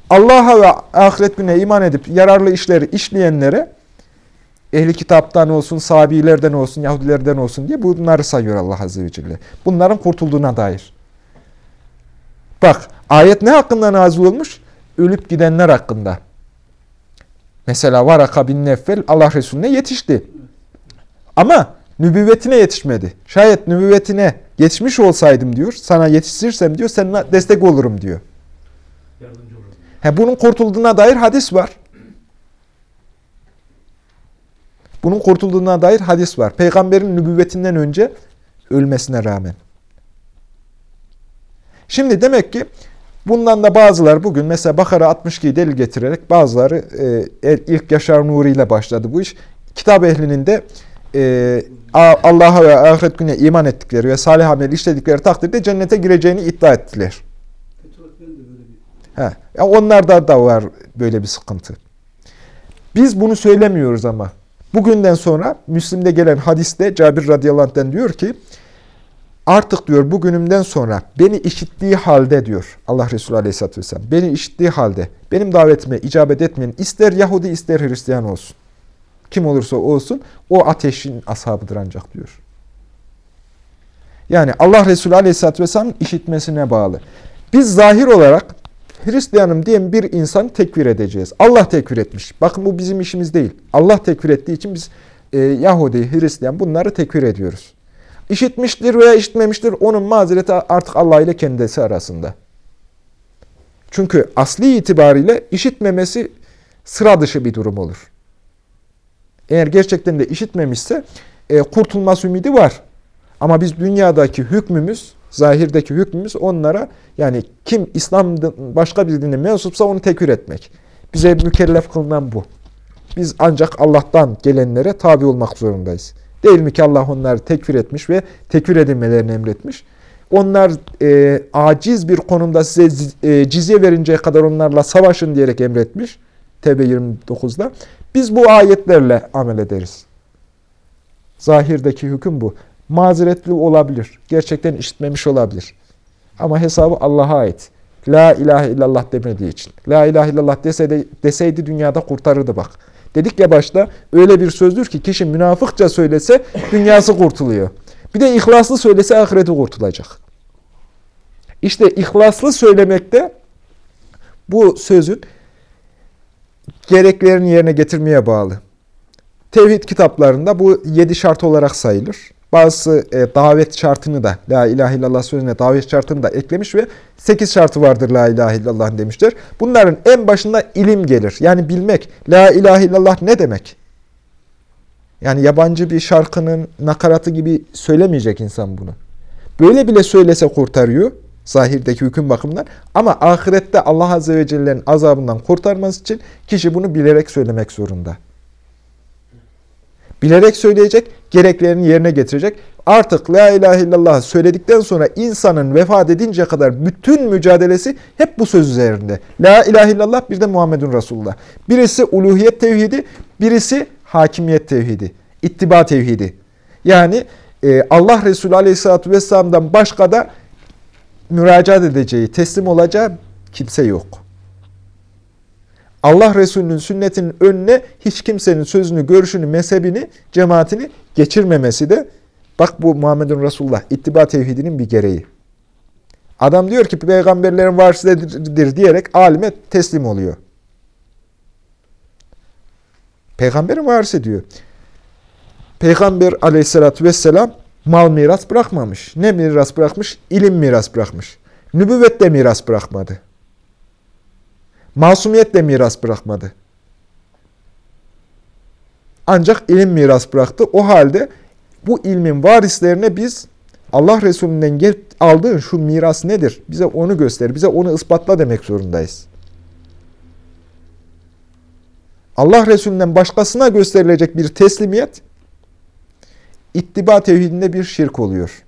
S1: Allah'a ve ahiret gününe iman edip yararlı işleri işleyenlere ehli kitaptan olsun, sahabilerden olsun, Yahudilerden olsun diye bunları sayıyor Allah Azze ve Celle. Bunların kurtulduğuna dair. Bak ayet ne hakkında nazil olmuş? Ölüp gidenler hakkında. Mesela Varaka bin Neffel Allah Resulüne yetişti. Ama nübüvvetine yetişmedi. Şayet nübüvvetine yetişmiş olsaydım diyor, sana yetiştirsem diyor, sana destek olurum diyor. He, bunun kurtulduğuna dair hadis var. Bunun kurtulduğuna dair hadis var. Peygamberin nübüvvetinden önce ölmesine rağmen. Şimdi demek ki bundan da bazıları bugün mesela Bakara 62'yi delil getirerek bazıları e, ilk Yaşar Nuri ile başladı bu iş. Kitap ehlinin de e, Allah'a ve ahiret gününe iman ettikleri ve salih amel işledikleri takdirde cennete gireceğini iddia ettiler. He. Ya onlarda da var böyle bir sıkıntı. Biz bunu söylemiyoruz ama. Bugünden sonra Müslim'de gelen hadiste Cabir radıyallahu anh'den diyor ki artık diyor bugünümden sonra beni işittiği halde diyor Allah Resulü aleyhisselatü vesselam beni işittiği halde benim davetime icabet etmeyen ister Yahudi ister Hristiyan olsun. Kim olursa olsun o ateşin ashabıdır ancak diyor. Yani Allah Resulü aleyhisselatü vesselamın işitmesine bağlı. Biz zahir olarak Hristiyanım diyen bir insan tekfir edeceğiz. Allah tekfir etmiş. Bakın bu bizim işimiz değil. Allah tekfir ettiği için biz e, Yahudi, Hristiyan bunları tekfir ediyoruz. İşitmiştir veya işitmemiştir onun mazereti artık Allah ile kendisi arasında. Çünkü asli itibariyle işitmemesi sıra dışı bir durum olur. Eğer gerçekten de işitmemişse e, kurtulması ümidi var. Ama biz dünyadaki hükmümüz, zahirdeki hükmümüz onlara yani kim İslam'ın başka bir dine mensupsa onu tekfir etmek. Bize mükellef kılınan bu. Biz ancak Allah'tan gelenlere tabi olmak zorundayız. Değil mi ki Allah onları tekfir etmiş ve tekfir edilmelerini emretmiş. Onlar e, aciz bir konumda size e, cizye verinceye kadar onlarla savaşın diyerek emretmiş. Tevbe 29'da. Biz bu ayetlerle amel ederiz. Zahirdeki hüküm bu. Mazeretli olabilir. Gerçekten işitmemiş olabilir. Ama hesabı Allah'a ait. La ilahe illallah demediği için. La ilahe illallah deseydi, deseydi dünyada kurtarırdı bak. Dedik ya başta öyle bir sözdür ki kişi münafıkça söylese dünyası kurtuluyor. Bir de ihlaslı söylese ahireti kurtulacak. İşte ihlaslı söylemekte bu sözün gereklerini yerine getirmeye bağlı. Tevhid kitaplarında bu yedi şart olarak sayılır. Bazı e, davet şartını da La ilahe illallah sözüne davet şartını da eklemiş ve 8 şartı vardır La ilahe illallah demiştir. Bunların en başında ilim gelir. Yani bilmek. La ilahe illallah ne demek? Yani yabancı bir şarkının nakaratı gibi söylemeyecek insan bunu. Böyle bile söylese kurtarıyor zahirdeki hüküm bakımından. Ama ahirette Allah Azze ve Celle'nin azabından kurtarması için kişi bunu bilerek söylemek zorunda. Bilerek söyleyecek, gereklerini yerine getirecek. Artık La ilahe illallah söyledikten sonra insanın vefat edinceye kadar bütün mücadelesi hep bu söz üzerinde. La ilahe illallah bir de Muhammedun Resulullah. Birisi uluhiyet tevhidi, birisi hakimiyet tevhidi, ittiba tevhidi. Yani e, Allah Resulü Aleyhisselatü Vesselam'dan başka da müracaat edeceği, teslim olacağı kimse yok. Allah Resulü'nün sünnetinin önüne hiç kimsenin sözünü, görüşünü, mezhebini, cemaatini geçirmemesi de bak bu Muhammedun Resulullah ittiba tevhidinin bir gereği. Adam diyor ki peygamberlerin varisidir diyerek alime teslim oluyor. Peygamberin varisi diyor. Peygamber aleyhissalatü vesselam mal miras bırakmamış. Ne miras bırakmış? İlim miras bırakmış. Nübüvvet de miras bırakmadı. Masumiyet de miras bırakmadı. Ancak ilim miras bıraktı. O halde bu ilmin varislerine biz Allah Resulü'nden aldığın şu miras nedir? Bize onu göster, bize onu ispatla demek zorundayız. Allah Resulü'nden başkasına gösterilecek bir teslimiyet, ittiba tevhidinde bir şirk oluyor.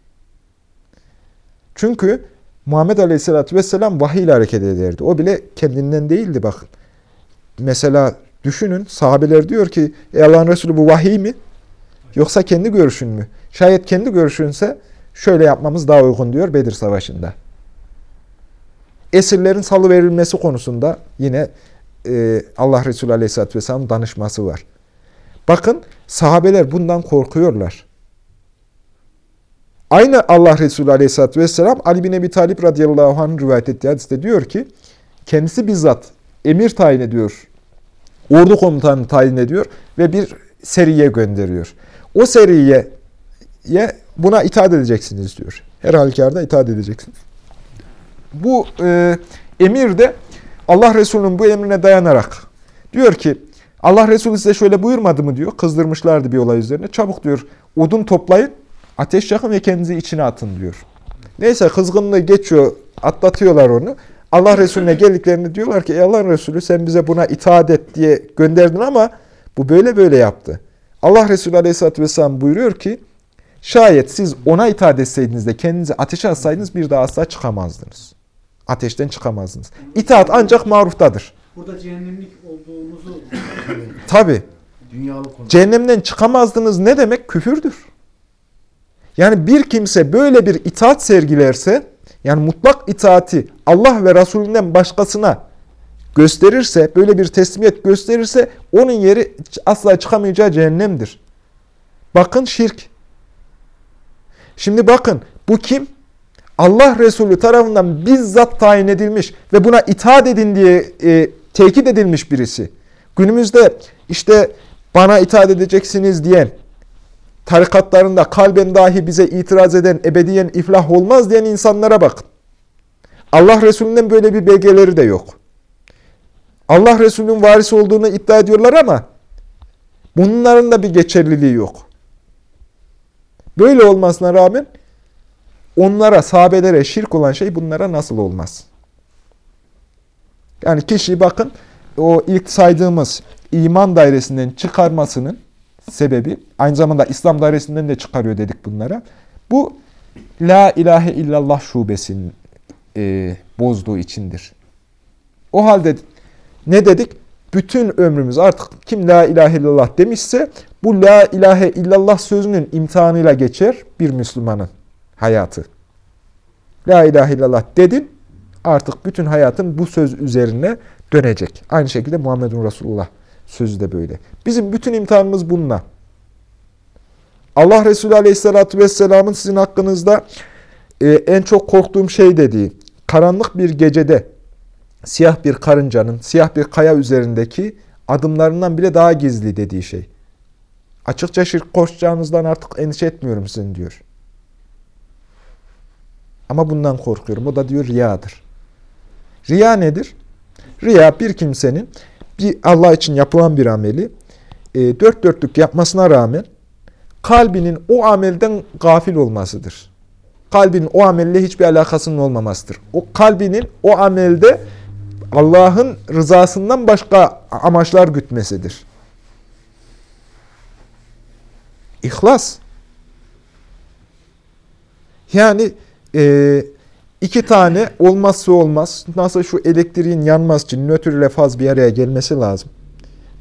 S1: Çünkü Muhammed Aleyhisselatü Vesselam vahiy ile hareket ederdi. O bile kendinden değildi bakın. Mesela düşünün sahabeler diyor ki e Allah'ın Resulü bu vahiy mi? Yoksa kendi görüşün mü? Şayet kendi görüşünse şöyle yapmamız daha uygun diyor Bedir Savaşı'nda. Esirlerin salı verilmesi konusunda yine e, Allah Resulü Aleyhisselatü Vesselam danışması var. Bakın sahabeler bundan korkuyorlar. Aynı Allah Resulü Aleyhisselatü Vesselam Ali bin Ebi Talip radıyallahu anh rivayet ettiği hadiste diyor ki kendisi bizzat emir tayin ediyor. Ordu komutanı tayin ediyor ve bir seriye gönderiyor. O seriye buna itaat edeceksiniz diyor. Her halükarda itaat edeceksiniz. Bu e, emir de Allah Resulü'nün bu emrine dayanarak diyor ki Allah Resulü size şöyle buyurmadı mı diyor. Kızdırmışlardı bir olay üzerine. Çabuk diyor odun toplayın Ateş yakın ve kendinizi içine atın diyor. Neyse kızgınlığı geçiyor, atlatıyorlar onu. Allah Resulüne geldiklerini diyorlar ki Ey Allah Resulü sen bize buna itaat et diye gönderdin ama bu böyle böyle yaptı. Allah Resulü Aleyhisselatü Vesselam buyuruyor ki şayet siz ona itaat etseydiniz de kendinizi ateşe atsaydınız bir daha asla çıkamazdınız. Ateşten çıkamazdınız. İtaat ancak maruftadır.
S2: Burada cehennemlik olduğunuzu
S1: Tabi.
S5: Dünyalık konu.
S1: Cehennemden çıkamazdınız ne demek? Küfürdür. Yani bir kimse böyle bir itaat sergilerse, yani mutlak itaati Allah ve Resulünden başkasına gösterirse, böyle bir teslimiyet gösterirse, onun yeri asla çıkamayacağı cehennemdir. Bakın şirk. Şimdi bakın, bu kim? Allah Resulü tarafından bizzat tayin edilmiş ve buna itaat edin diye e, tekit edilmiş birisi. Günümüzde işte bana itaat edeceksiniz diyen, tarikatlarında kalben dahi bize itiraz eden, ebediyen iflah olmaz diyen insanlara bakın. Allah Resulü'nden böyle bir belgeleri de yok. Allah Resulü'nün varisi olduğunu iddia ediyorlar ama bunların da bir geçerliliği yok. Böyle olmasına rağmen onlara, sahabelere şirk olan şey bunlara nasıl olmaz? Yani kişi bakın o ilk saydığımız iman dairesinden çıkarmasının sebebi, aynı zamanda İslam dairesinden de çıkarıyor dedik bunlara. Bu La ilahe illallah şubesinin e, bozduğu içindir. O halde ne dedik? Bütün ömrümüz artık kim La ilahe illallah demişse bu La ilahe illallah sözünün imtihanıyla geçer bir Müslümanın hayatı. La ilahe illallah dedin artık bütün hayatın bu söz üzerine dönecek. Aynı şekilde Muhammedun Resulullah Sözü de böyle. Bizim bütün imtihanımız bununla. Allah Resulü Aleyhisselatü Vesselam'ın sizin hakkınızda e, en çok korktuğum şey dediği, karanlık bir gecede siyah bir karıncanın, siyah bir kaya üzerindeki adımlarından bile daha gizli dediği şey. Açıkça şirk koşacağınızdan artık endişe etmiyorum sizin diyor. Ama bundan korkuyorum. O da diyor riyadır. Riya nedir? Riya bir kimsenin bir Allah için yapılan bir ameli e, dört dörtlük yapmasına rağmen kalbinin o amelden gafil olmasıdır. Kalbinin o amelle hiçbir alakasının olmamasıdır. O kalbinin o amelde Allah'ın rızasından başka amaçlar gütmesidir. İhlas. Yani e, iki tane olmazsa olmaz. Nasıl şu elektriğin yanması için nötr ile faz bir araya gelmesi lazım.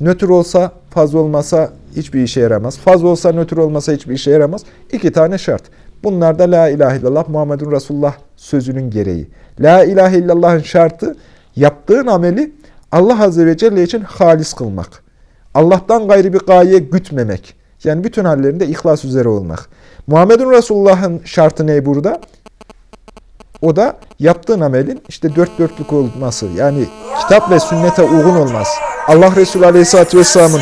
S1: Nötr olsa faz olmasa hiçbir işe yaramaz. Faz olsa nötr olmasa hiçbir işe yaramaz. İki tane şart. Bunlar da La ilahe illallah Muhammedun Resulullah sözünün gereği. La ilahe illallah'ın şartı yaptığın ameli Allah Azze ve Celle için halis kılmak. Allah'tan gayrı bir gaye gütmemek. Yani bütün hallerinde ihlas üzere olmak. Muhammedun Resulullah'ın şartı ne burada? O da yaptığın amelin işte dört dörtlük olması. Yani kitap ve sünnete uygun olması. Allah Resulü Aleyhisselatü Vesselam'ın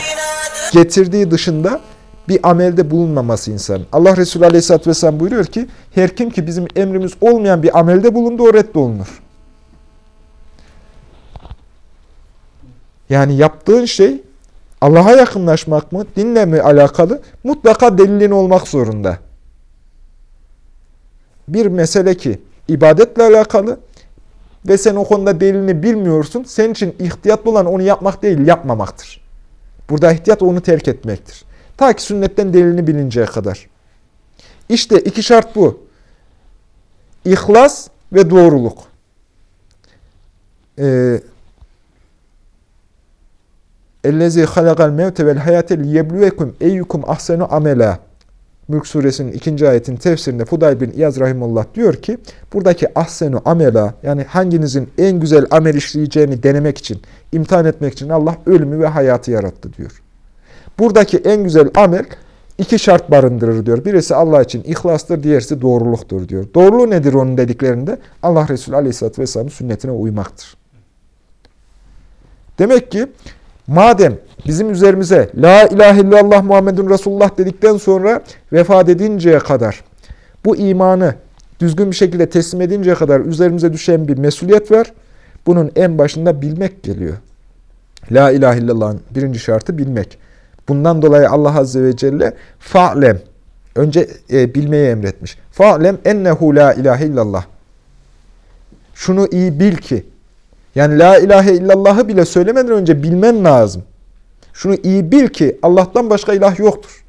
S1: getirdiği dışında bir amelde bulunmaması insan. Allah Resulü Aleyhisselatü Vesselam buyuruyor ki her kim ki bizim emrimiz olmayan bir amelde bulundu o reddolunur. Yani yaptığın şey Allah'a yakınlaşmak mı, dinle mi alakalı mutlaka delilin olmak zorunda. Bir mesele ki ibadetle alakalı ve sen o konuda delilini bilmiyorsun. Senin için ihtiyatlı olan onu yapmak değil, yapmamaktır. Burada ihtiyat onu terk etmektir. Ta ki sünnetten delilini bilinceye kadar. İşte iki şart bu. İhlas ve doğruluk. Ee, اَلَّذ۪ي خَلَقَ الْمَوْتَ وَالْحَيَاتَ لِيَبْلُوَكُمْ اَيُّكُمْ اَحْسَنُ amela. Mülk suresinin ikinci ayetin tefsirinde Fudayl bin İyaz Rahimullah diyor ki, buradaki ahsenu amela, yani hanginizin en güzel amel işleyeceğini denemek için, imtihan etmek için Allah ölümü ve hayatı yarattı diyor. Buradaki en güzel amel iki şart barındırır diyor. Birisi Allah için ihlastır, diğerisi doğruluktur diyor. Doğruluğu nedir onun dediklerinde? Allah Resulü Aleyhisselatü Vesselam'ın sünnetine uymaktır. Demek ki madem bizim üzerimize La ilahe illallah Muhammedun Resulullah dedikten sonra vefat edinceye kadar bu imanı düzgün bir şekilde teslim edinceye kadar üzerimize düşen bir mesuliyet var. Bunun en başında bilmek geliyor. La ilahe illallah'ın birinci şartı bilmek. Bundan dolayı Allah Azze ve Celle fa'lem önce e, bilmeyi emretmiş. Fa'lem ennehu la ilahe illallah. Şunu iyi bil ki yani la ilahe illallah'ı bile söylemeden önce bilmen lazım. Şunu iyi bil ki Allah'tan başka ilah yoktur.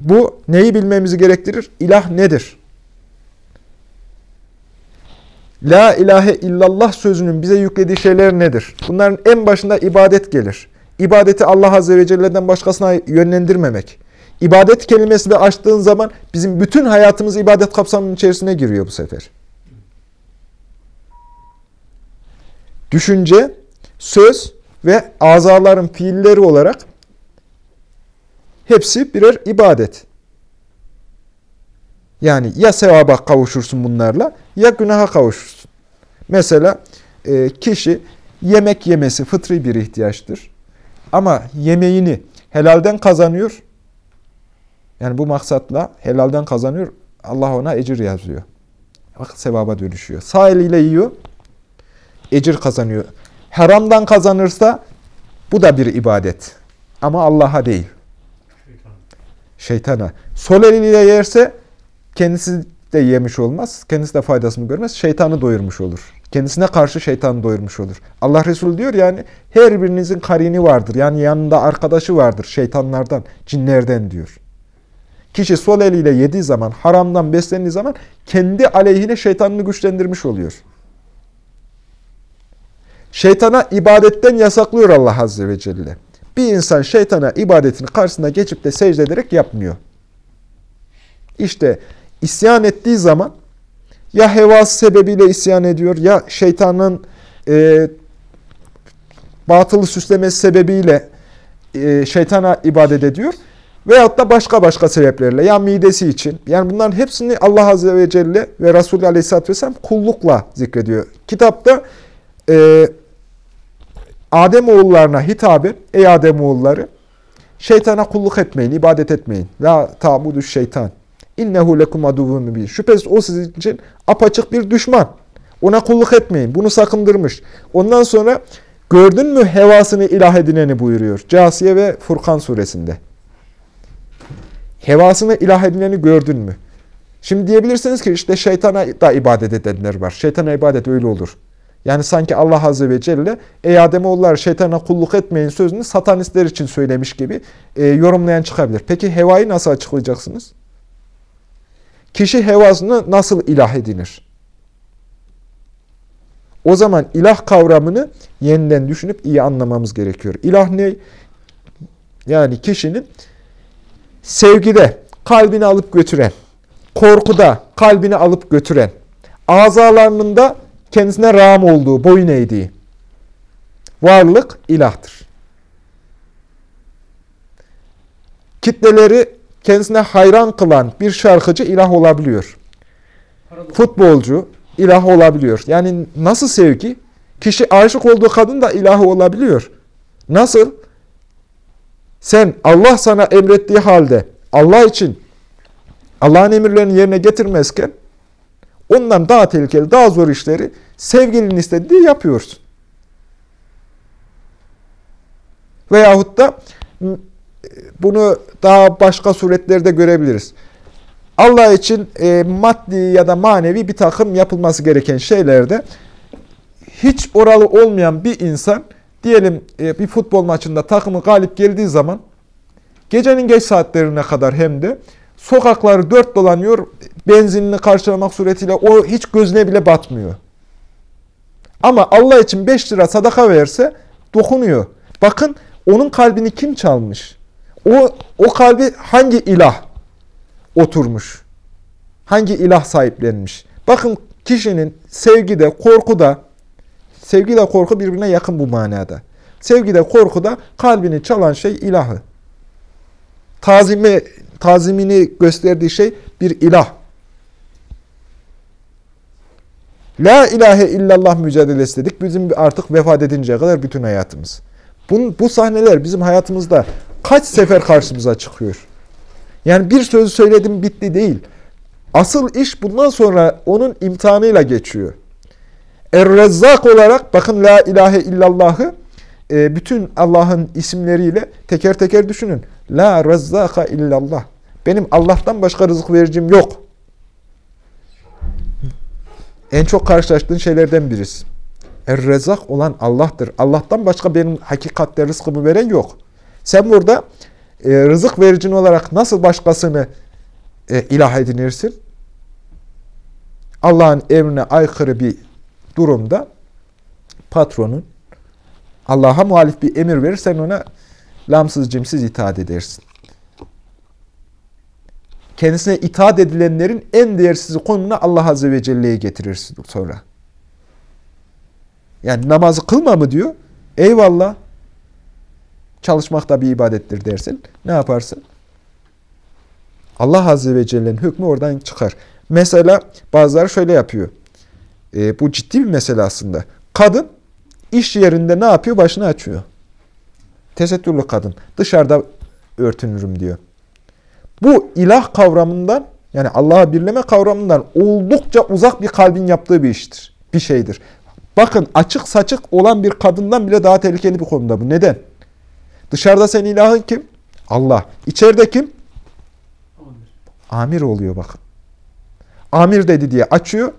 S1: Bu neyi bilmemizi gerektirir? İlah nedir? La ilahe illallah sözünün bize yüklediği şeyler nedir? Bunların en başında ibadet gelir. İbadeti Allah Azze ve Celle'den başkasına yönlendirmemek. İbadet kelimesini açtığın zaman bizim bütün hayatımız ibadet kapsamının içerisine giriyor bu sefer. Düşünce, söz ve azaların fiilleri olarak hepsi birer ibadet. Yani ya sevaba kavuşursun bunlarla ya günaha kavuşursun. Mesela e, kişi yemek yemesi fıtri bir ihtiyaçtır. Ama yemeğini helalden kazanıyor. Yani bu maksatla helalden kazanıyor. Allah ona ecir yazıyor. Bak sevaba dönüşüyor. Sağ eliyle yiyor. Ecir kazanıyor. Haramdan kazanırsa bu da bir ibadet. Ama Allah'a değil. Şeytana. Sol eliyle yerse kendisi de yemiş olmaz. Kendisi de faydasını görmez. Şeytanı doyurmuş olur. Kendisine karşı şeytanı doyurmuş olur. Allah Resulü diyor yani her birinizin karini vardır. Yani yanında arkadaşı vardır şeytanlardan, cinlerden diyor. Kişi sol eliyle yediği zaman, haramdan beslendiği zaman kendi aleyhine şeytanını güçlendirmiş oluyor. Şeytana ibadetten yasaklıyor Allah Azze ve Celle. Bir insan şeytana ibadetini karşısında geçip de secde ederek yapmıyor. İşte isyan ettiği zaman ya hevası sebebiyle isyan ediyor ya şeytanın e, batılı süslemesi sebebiyle e, şeytana ibadet ediyor. Veyahut da başka başka sebeplerle ya midesi için. Yani bunların hepsini Allah Azze ve Celle ve Resulü Aleyhisselatü Vesselam kullukla zikrediyor. Kitapta e, Adem oğullarına hitaben, ey Adem oğulları, Şeytana kulluk etmeyin, ibadet etmeyin. La ta'budu şeytan. İnnehu lekum aduvun mübin. Şüphesiz o sizin için apaçık bir düşman. Ona kulluk etmeyin. Bunu sakındırmış. Ondan sonra gördün mü hevasını ilah edineni buyuruyor. Casiye ve Furkan suresinde. Hevasını ilah edineni gördün mü? Şimdi diyebilirsiniz ki işte şeytana da ibadet edenler var. Şeytana ibadet öyle olur. Yani sanki Allah Azze ve Celle ey Ademoğulları şeytana kulluk etmeyin sözünü satanistler için söylemiş gibi e, yorumlayan çıkabilir. Peki hevayı nasıl açıklayacaksınız? Kişi hevasını nasıl ilah edinir? O zaman ilah kavramını yeniden düşünüp iyi anlamamız gerekiyor. İlah ne? Yani kişinin sevgide kalbini alıp götüren, korkuda kalbini alıp götüren, azalarının da kendisine rağm olduğu, boyun eğdiği varlık ilahtır. Kitleleri kendisine hayran kılan bir şarkıcı ilah olabiliyor. Futbolcu ilah olabiliyor. Yani nasıl sevgi? Kişi aşık olduğu kadın da ilahı olabiliyor. Nasıl? Sen Allah sana emrettiği halde Allah için Allah'ın emirlerini yerine getirmezken ondan daha tehlikeli, daha zor işleri sevgilinin istediği yapıyorsun. Veyahut da bunu daha başka suretlerde görebiliriz. Allah için e, maddi ya da manevi bir takım yapılması gereken şeylerde hiç oralı olmayan bir insan diyelim e, bir futbol maçında takımı galip geldiği zaman gecenin geç saatlerine kadar hem de sokakları dört dolanıyor benzinini karşılamak suretiyle o hiç gözüne bile batmıyor. Ama Allah için 5 lira sadaka verse dokunuyor. Bakın onun kalbini kim çalmış? O, o kalbi hangi ilah oturmuş? Hangi ilah sahiplenmiş? Bakın kişinin sevgide, korkuda, sevgiyle korku birbirine yakın bu manada. Sevgide, korkuda kalbini çalan şey ilahı. Tazimi, tazimini gösterdiği şey bir ilah. La ilahe illallah mücadelesi dedik. Bizim artık vefat edinceye kadar bütün hayatımız. Bu, bu sahneler bizim hayatımızda kaç sefer karşımıza çıkıyor? Yani bir sözü söyledim bitti değil. Asıl iş bundan sonra onun imtihanıyla geçiyor. Er-Rezzak olarak bakın La ilahe illallahı e, bütün Allah'ın isimleriyle teker teker düşünün. La rezzaka illallah. Benim Allah'tan başka rızık vericim yok. En çok karşılaştığın şeylerden birisi. Er-Rezzak olan Allah'tır. Allah'tan başka benim hakikatte rızkımı veren yok. Sen burada e, rızık vericin olarak nasıl başkasını e, ilah edinirsin? Allah'ın emrine aykırı bir durumda patronun Allah'a muhalif bir emir verir, sen ona lamsız cimsiz itaat edersin. Kendisine itaat edilenlerin en değersiz konumuna Allah Azze ve Celle'ye getirirsin sonra. Yani namazı kılma mı diyor? Eyvallah. Çalışmak da bir ibadettir dersin. Ne yaparsın? Allah Azze ve Celle'nin hükmü oradan çıkar. Mesela bazıları şöyle yapıyor. E, bu ciddi bir mesele aslında. Kadın iş yerinde ne yapıyor? Başını açıyor. Tesettürlü kadın. Dışarıda örtünürüm diyor. Bu ilah kavramından yani Allah'a birleme kavramından oldukça uzak bir kalbin yaptığı bir iştir. Bir şeydir. Bakın açık saçık olan bir kadından bile daha tehlikeli bir konuda bu. Neden? Dışarıda senin ilahın kim? Allah. İçeride kim?
S2: Amir.
S1: Amir oluyor bakın. Amir dedi diye açıyor.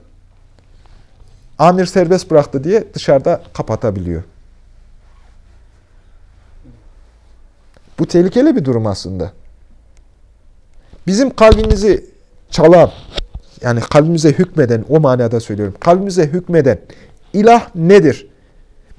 S1: Amir serbest bıraktı diye dışarıda kapatabiliyor. Bu tehlikeli bir durum aslında. Bizim kalbimizi çalan, yani kalbimize hükmeden, o manada söylüyorum, kalbimize hükmeden ilah nedir?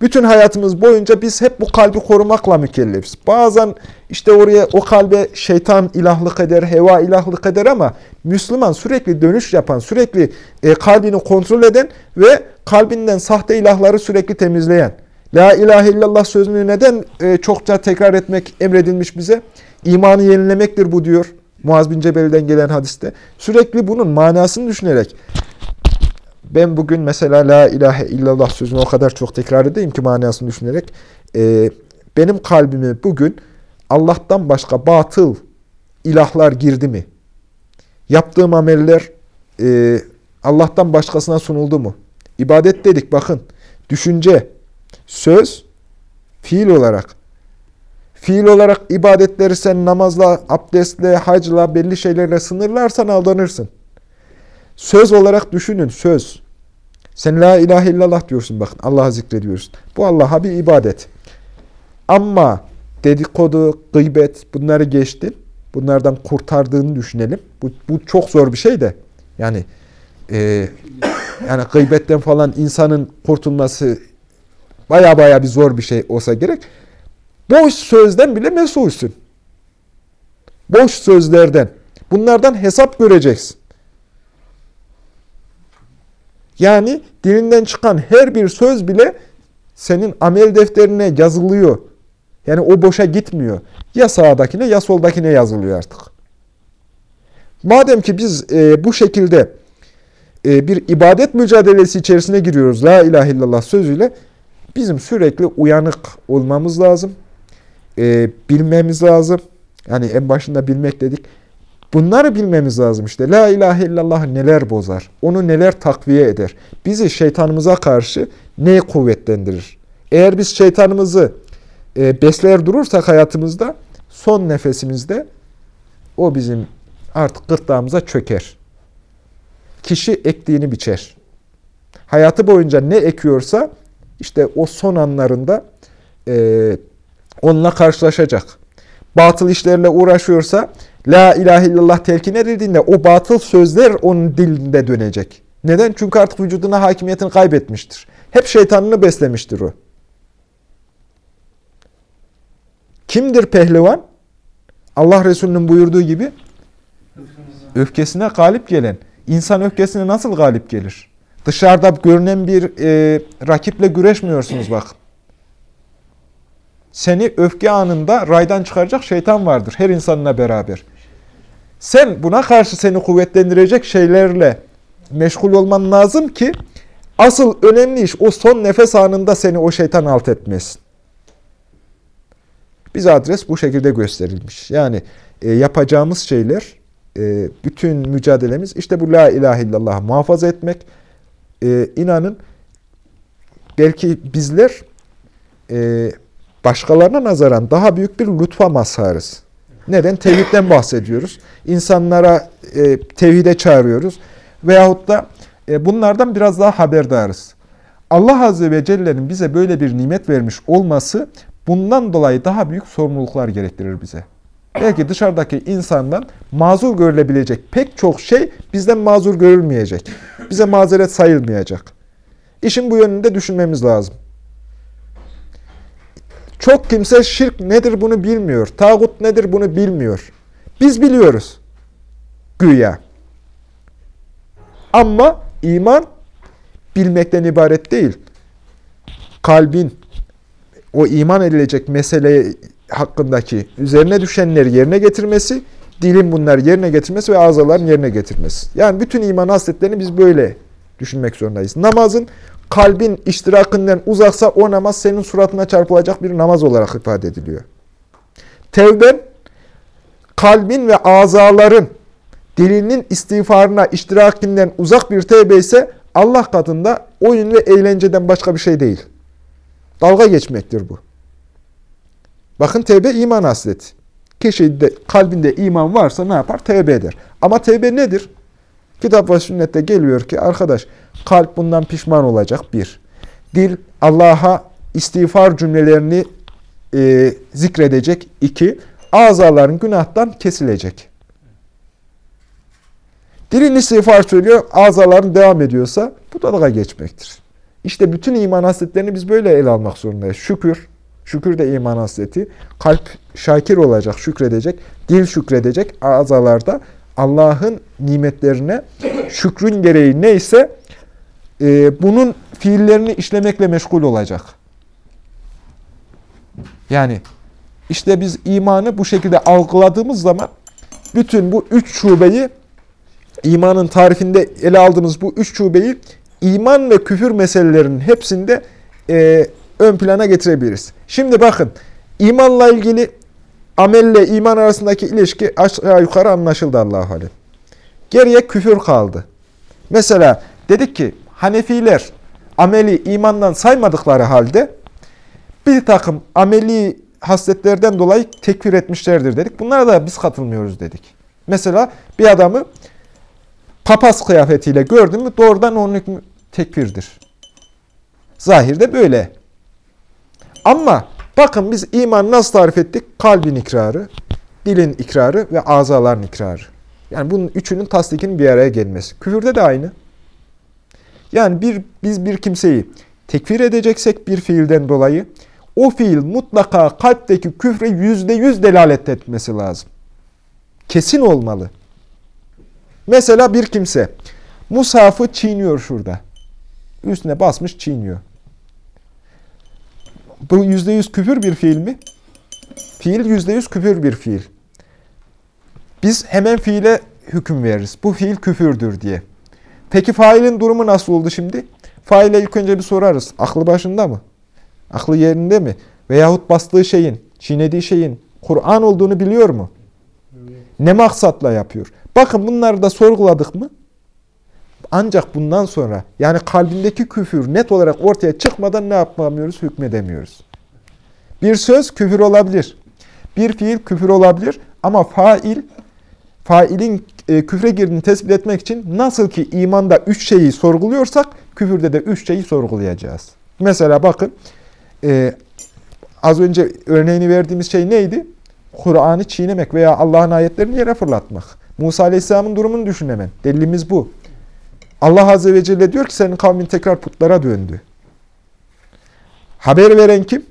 S1: Bütün hayatımız boyunca biz hep bu kalbi korumakla mükellefiz. Bazen işte oraya o kalbe şeytan ilahlık eder, heva ilahlık eder ama Müslüman sürekli dönüş yapan, sürekli e, kalbini kontrol eden ve kalbinden sahte ilahları sürekli temizleyen. La ilahe illallah sözünü neden e, çokça tekrar etmek emredilmiş bize? İmanı yenilemektir bu diyor. Muaz bin Cebel'den gelen hadiste. Sürekli bunun manasını düşünerek ben bugün mesela La ilahe illallah sözünü o kadar çok tekrar edeyim ki manasını düşünerek e, benim kalbimi bugün Allah'tan başka batıl ilahlar girdi mi? Yaptığım ameller e, Allah'tan başkasına sunuldu mu? İbadet dedik bakın. Düşünce, söz, fiil olarak. Fiil olarak ibadetleri sen namazla, abdestle, hacla, belli şeylerle sınırlarsan aldanırsın. Söz olarak düşünün, söz. Sen la ilahe illallah diyorsun bakın. Allah'ı zikrediyorsun. Bu Allah'a bir ibadet. Ama dedikodu, gıybet bunları geçtin. Bunlardan kurtardığını düşünelim. Bu, bu çok zor bir şey de. Yani e, yani gıybetten falan insanın kurtulması baya baya bir zor bir şey olsa gerek. Boş sözden bile mesulsün. Boş sözlerden. Bunlardan hesap göreceksin. Yani dilinden çıkan her bir söz bile senin amel defterine yazılıyor. Yani o boşa gitmiyor. Ya sağdakine ya soldakine yazılıyor artık. Madem ki biz e, bu şekilde e, bir ibadet mücadelesi içerisine giriyoruz La ilahe illallah sözüyle bizim sürekli uyanık olmamız lazım. E, bilmemiz lazım. Yani en başında bilmek dedik. Bunları bilmemiz lazım işte. La ilahe illallah neler bozar? Onu neler takviye eder? Bizi şeytanımıza karşı neyi kuvvetlendirir? Eğer biz şeytanımızı e, besler durursak hayatımızda son nefesimizde o bizim artık gırtlağımıza çöker. Kişi ektiğini biçer. Hayatı boyunca ne ekiyorsa işte o son anlarında e, onunla karşılaşacak. Batıl işlerle uğraşıyorsa La ilahe illallah telkin edildiğinde o batıl sözler onun dilinde dönecek. Neden? Çünkü artık vücuduna hakimiyetini kaybetmiştir. Hep şeytanını beslemiştir o. Kimdir pehlivan? Allah Resulü'nün buyurduğu gibi öfkesine galip gelen. İnsan öfkesine nasıl galip gelir? Dışarıda görünen bir e, rakiple güreşmiyorsunuz bak. Seni öfke anında raydan çıkaracak şeytan vardır her insanla beraber. Sen buna karşı seni kuvvetlendirecek şeylerle meşgul olman lazım ki asıl önemli iş o son nefes anında seni o şeytan alt etmesin. Bize adres bu şekilde gösterilmiş. Yani e, yapacağımız şeyler, e, bütün mücadelemiz işte bu la ilahe illallah muhafaza etmek. E, inanın belki bizler e, başkalarına nazaran daha büyük bir lütfa mazharız. Neden? Tevhidden bahsediyoruz. İnsanlara e, tevhide çağırıyoruz. Veyahut da e, bunlardan biraz daha haberdarız. Allah Azze ve Celle'nin bize böyle bir nimet vermiş olması bundan dolayı daha büyük sorumluluklar gerektirir bize. Belki dışarıdaki insandan mazur görülebilecek pek çok şey bizden mazur görülmeyecek. Bize mazeret sayılmayacak. İşin bu yönünde düşünmemiz lazım. Çok kimse şirk nedir bunu bilmiyor. Tağut nedir bunu bilmiyor. Biz biliyoruz. Güya. Ama iman bilmekten ibaret değil. Kalbin o iman edilecek mesele hakkındaki üzerine düşenleri yerine getirmesi, dilin bunları yerine getirmesi ve ağzaların yerine getirmesi. Yani bütün iman hasletlerini biz böyle düşünmek zorundayız. Namazın kalbin iştirakından uzaksa o namaz senin suratına çarpılacak bir namaz olarak ifade ediliyor. Tevben, kalbin ve azaların dilinin istiğfarına, iştirakinden uzak bir tevbe ise Allah katında oyun ve eğlenceden başka bir şey değil. Dalga geçmektir bu. Bakın tevbe iman hasleti. Kişi de kalbinde iman varsa ne yapar? Tevbe eder. Ama tevbe nedir? Kitap ve sünnette geliyor ki arkadaş kalp bundan pişman olacak bir. Dil Allah'a istiğfar cümlelerini e, zikredecek iki. Azaların günahtan kesilecek. Dilin istiğfar söylüyor, azaların devam ediyorsa bu dalga geçmektir. İşte bütün iman hasletlerini biz böyle ele almak zorundayız. Şükür, şükür de iman hasleti. Kalp şakir olacak, şükredecek. Dil şükredecek, azalarda Allah'ın nimetlerine şükrün gereği neyse e, bunun fiillerini işlemekle meşgul olacak. Yani işte biz imanı bu şekilde algıladığımız zaman bütün bu üç şubeyi imanın tarifinde ele aldığımız bu üç şubeyi iman ve küfür meselelerinin hepsinde e, ön plana getirebiliriz. Şimdi bakın imanla ilgili amelle iman arasındaki ilişki aşağı yukarı anlaşıldı Allah-u Alem. Geriye küfür kaldı. Mesela dedik ki Hanefiler ameli imandan saymadıkları halde bir takım ameli hasletlerden dolayı tekfir etmişlerdir dedik. Bunlara da biz katılmıyoruz dedik. Mesela bir adamı papaz kıyafetiyle gördün mü doğrudan onun hükmü tekfirdir. Zahirde böyle. Ama bakın biz iman nasıl tarif ettik? Kalbin ikrarı, dilin ikrarı ve azaların ikrarı. Yani bunun üçünün tasdikinin bir araya gelmesi. Küfürde de aynı. Yani bir biz bir kimseyi tekfir edeceksek bir fiilden dolayı o fiil mutlaka kalpteki küfre yüzde yüz delalet etmesi lazım. Kesin olmalı. Mesela bir kimse Musaf'ı çiğniyor şurada. Üstüne basmış çiğniyor. Bu yüzde yüz küfür bir fiil mi? Fiil yüzde yüz küfür bir fiil. Biz hemen fiile hüküm veririz. Bu fiil küfürdür diye. Peki failin durumu nasıl oldu şimdi? Faile ilk önce bir sorarız. Aklı başında mı? Aklı yerinde mi? Veyahut bastığı şeyin, çiğnediği şeyin Kur'an olduğunu biliyor mu? Ne maksatla yapıyor? Bakın bunları da sorguladık mı? Ancak bundan sonra yani kalbindeki küfür net olarak ortaya çıkmadan ne yapamıyoruz? Hükmedemiyoruz. Bir söz küfür olabilir. Bir fiil küfür olabilir ama fail failin e, küfre girdiğini tespit etmek için nasıl ki imanda üç şeyi sorguluyorsak küfürde de üç şeyi sorgulayacağız. Mesela bakın e, az önce örneğini verdiğimiz şey neydi? Kur'an'ı çiğnemek veya Allah'ın ayetlerini yere fırlatmak. Musa Aleyhisselam'ın durumunu düşün hemen. Delilimiz bu. Allah Azze ve Celle diyor ki senin kavmin tekrar putlara döndü. Haber veren kim?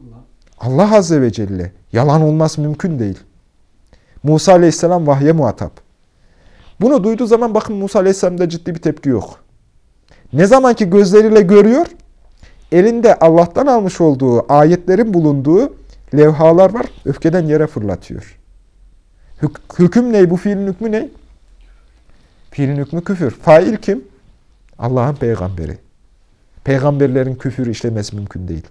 S2: Allah.
S1: Allah Azze ve Celle. Yalan olması mümkün değil. Musa Aleyhisselam vahye muhatap. Bunu duyduğu zaman bakın Musa Aleyhisselam'da ciddi bir tepki yok. Ne zaman ki gözleriyle görüyor, elinde Allah'tan almış olduğu ayetlerin bulunduğu levhalar var, öfkeden yere fırlatıyor. Hük hüküm ne? Bu fiilin hükmü ne? Fiilin hükmü küfür. Fail kim? Allah'ın peygamberi. Peygamberlerin küfür işlemesi mümkün değil.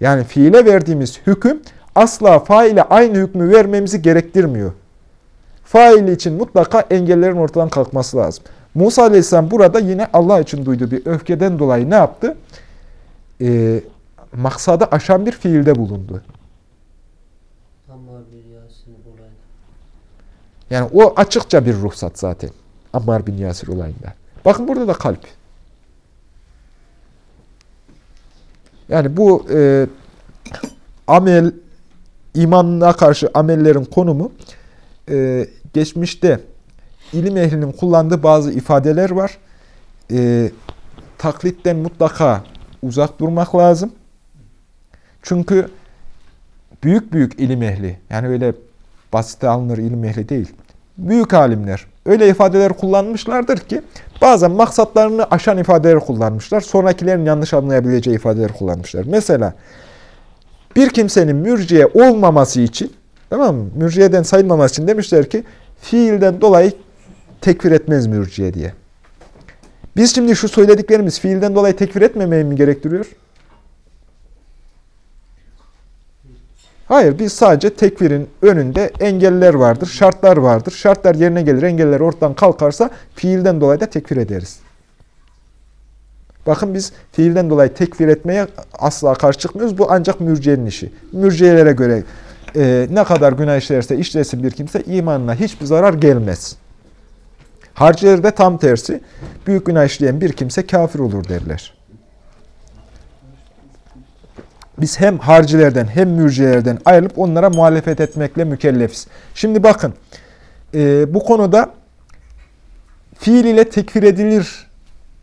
S1: Yani fiile verdiğimiz hüküm asla faile aynı hükmü vermemizi gerektirmiyor. Faili için mutlaka engellerin ortadan kalkması lazım. Musa Aleyhisselam burada yine Allah için duyduğu bir öfkeden dolayı ne yaptı? Ee, maksadı aşan bir fiilde bulundu.
S3: Ammar bir Yasin olaydı.
S1: Yani o açıkça bir ruhsat zaten. Ammar bin Yasir olayında. Bakın burada da kalp. Yani bu e, amel, imanına karşı amellerin konumu e, geçmişte ilim ehlinin kullandığı bazı ifadeler var. E, taklitten mutlaka uzak durmak lazım. Çünkü büyük büyük ilim ehli, yani öyle basite alınır ilim ehli değil. Büyük alimler öyle ifadeler kullanmışlardır ki bazen maksatlarını aşan ifadeler kullanmışlar. Sonrakilerin yanlış anlayabileceği ifadeler kullanmışlar. Mesela bir kimsenin mürciye olmaması için, tamam mı? Mürciyeden sayılmaması için demişler ki fiilden dolayı tekfir etmez mürciye diye. Biz şimdi şu söylediklerimiz fiilden dolayı tekfir etmemeyi mi gerektiriyor? Hayır, biz sadece tekfirin önünde engeller vardır, şartlar vardır. Şartlar yerine gelir, engeller ortadan kalkarsa fiilden dolayı da tekfir ederiz. Bakın biz fiilden dolayı tekfir etmeye asla karşı çıkmıyoruz. Bu ancak mürciyenin işi. Mürciyelere göre e, ne kadar günah işlerse işlesin bir kimse imanına hiçbir zarar gelmez. Harcileri de tam tersi. Büyük günah işleyen bir kimse kafir olur derler. Biz hem harcilerden hem mürciyelerden ayrılıp onlara muhalefet etmekle mükellefiz. Şimdi bakın e, bu konuda fiil ile tekfir edilir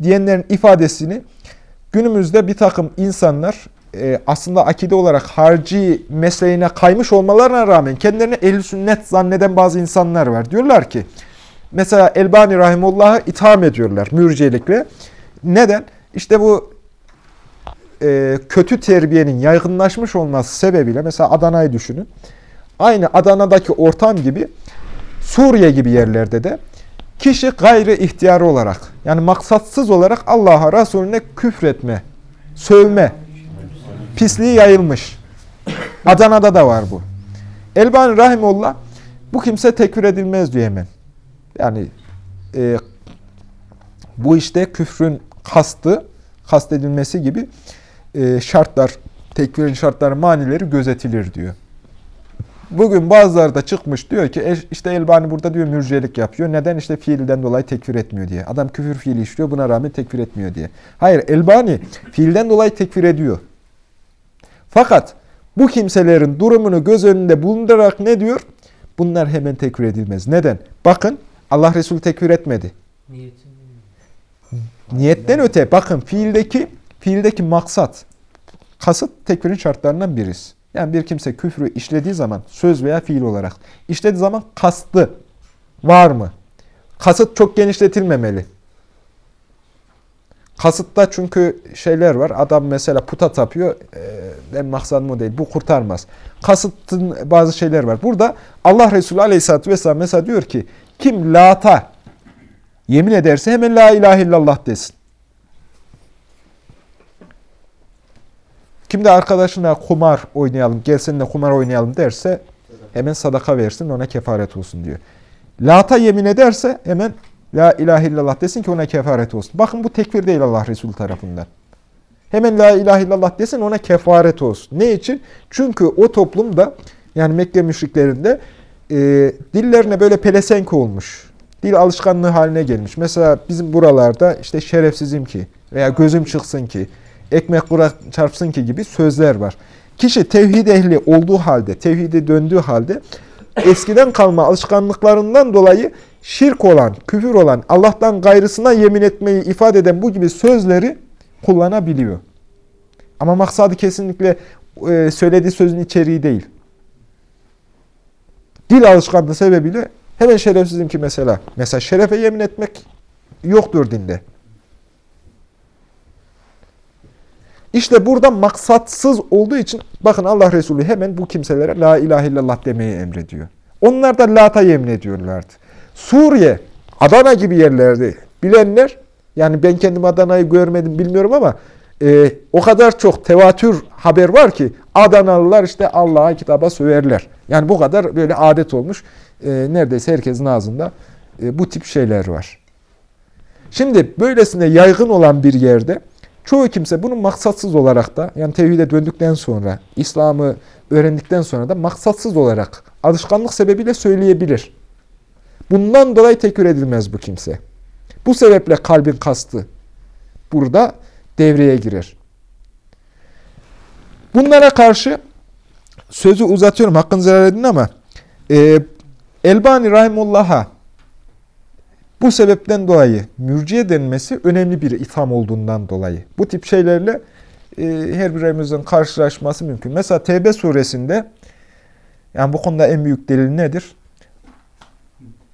S1: diyenlerin ifadesini günümüzde bir takım insanlar e, aslında akide olarak harci mesleğine kaymış olmalarına rağmen kendilerini ehl sünnet zanneden bazı insanlar var. Diyorlar ki mesela Elbani Rahimullah'ı itham ediyorlar mürciyelikle. Neden? İşte bu e, kötü terbiyenin yaygınlaşmış olması sebebiyle mesela Adana'yı düşünün. Aynı Adana'daki ortam gibi Suriye gibi yerlerde de kişi gayri ihtiyarı olarak yani maksatsız olarak Allah'a Resulüne küfretme, sövme, pisliği yayılmış. Adana'da da var bu. Elbani Rahimullah bu kimse tekfir edilmez diyor hemen. Yani e, bu işte küfrün kastı, kastedilmesi gibi e, şartlar, tekfirin şartları, manileri gözetilir diyor. Bugün bazıları da çıkmış diyor ki "E, işte Elbani burada diyor mürciyelik yapıyor. Neden? işte fiilden dolayı tekfir etmiyor diye. Adam küfür fiili işliyor buna rağmen tekfir etmiyor diye. Hayır Elbani fiilden dolayı tekfir ediyor. Fakat bu kimselerin durumunu göz önünde bulundurarak ne diyor? Bunlar hemen tekfir edilmez. Neden? Bakın Allah Resulü tekfir etmedi.
S3: Niyetin
S1: Niyetten öte bakın fiildeki fiildeki maksat kasıt tekfirin şartlarından birisi. Yani bir kimse küfrü işlediği zaman söz veya fiil olarak işlediği zaman kastı var mı? Kasıt çok genişletilmemeli. Kasıtta çünkü şeyler var. Adam mesela puta tapıyor. E, ben maksadım o değil. Bu kurtarmaz. Kasıtın bazı şeyler var. Burada Allah Resulü Aleyhisselatü Vesselam mesela diyor ki kim lata yemin ederse hemen la ilahe illallah desin. Kim de arkadaşına kumar oynayalım, gelsin de kumar oynayalım derse hemen sadaka versin ona kefaret olsun diyor. Lata yemin ederse hemen la ilahe illallah desin ki ona kefaret olsun. Bakın bu tekfir değil Allah Resulü tarafından. Hemen la ilahe illallah desin ona kefaret olsun. Ne için? Çünkü o toplumda yani Mekke müşriklerinde e, dillerine böyle pelesenk olmuş. Dil alışkanlığı haline gelmiş. Mesela bizim buralarda işte şerefsizim ki veya gözüm çıksın ki, ekmek kura çarpsın ki gibi sözler var. Kişi tevhid ehli olduğu halde, tevhide döndüğü halde eskiden kalma alışkanlıklarından dolayı şirk olan, küfür olan, Allah'tan gayrısına yemin etmeyi ifade eden bu gibi sözleri kullanabiliyor. Ama maksadı kesinlikle e, söylediği sözün içeriği değil. Dil alışkanlığı sebebiyle hemen şerefsizim ki mesela. Mesela şerefe yemin etmek yoktur dinde. İşte burada maksatsız olduğu için bakın Allah Resulü hemen bu kimselere la ilahe illallah demeyi emrediyor. Onlar da lata yemin ediyorlardı. Suriye, Adana gibi yerlerdi. Bilenler, yani ben kendim Adana'yı görmedim bilmiyorum ama e, o kadar çok tevatür haber var ki Adanalılar işte Allah'a kitaba söverler. Yani bu kadar böyle adet olmuş. E, neredeyse herkesin ağzında e, bu tip şeyler var. Şimdi böylesine yaygın olan bir yerde çoğu kimse bunu maksatsız olarak da yani tevhide döndükten sonra, İslam'ı öğrendikten sonra da maksatsız olarak alışkanlık sebebiyle söyleyebilir. Bundan dolayı tekür edilmez bu kimse. Bu sebeple kalbin kastı burada devreye girer. Bunlara karşı sözü uzatıyorum hakkınızı helal edin ama e, Elbani Rahimullah'a bu sebepten dolayı mürciye denmesi önemli bir itham olduğundan dolayı. Bu tip şeylerle e, her birimizin karşılaşması mümkün. Mesela Tevbe suresinde yani bu konuda en büyük delil nedir?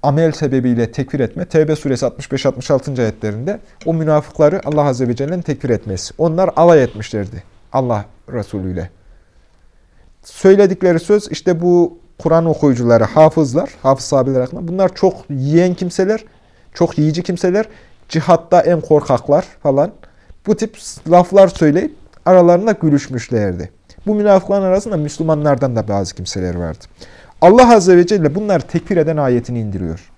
S1: Amel sebebiyle tekfir etme. Tevbe suresi 65-66. ayetlerinde o münafıkları Allah Azze ve Celle'nin tekfir etmesi. Onlar alay etmişlerdi Allah Resulü ile. Söyledikleri söz işte bu Kur'an okuyucuları, hafızlar, hafız sahabeler hakkında bunlar çok yiyen kimseler, çok yiyici kimseler, cihatta en korkaklar falan. Bu tip laflar söyleyip aralarında gülüşmüşlerdi. Bu münafıkların arasında Müslümanlardan da bazı kimseler vardı. Allah Azze ve Celle bunları tekfir eden ayetini indiriyor.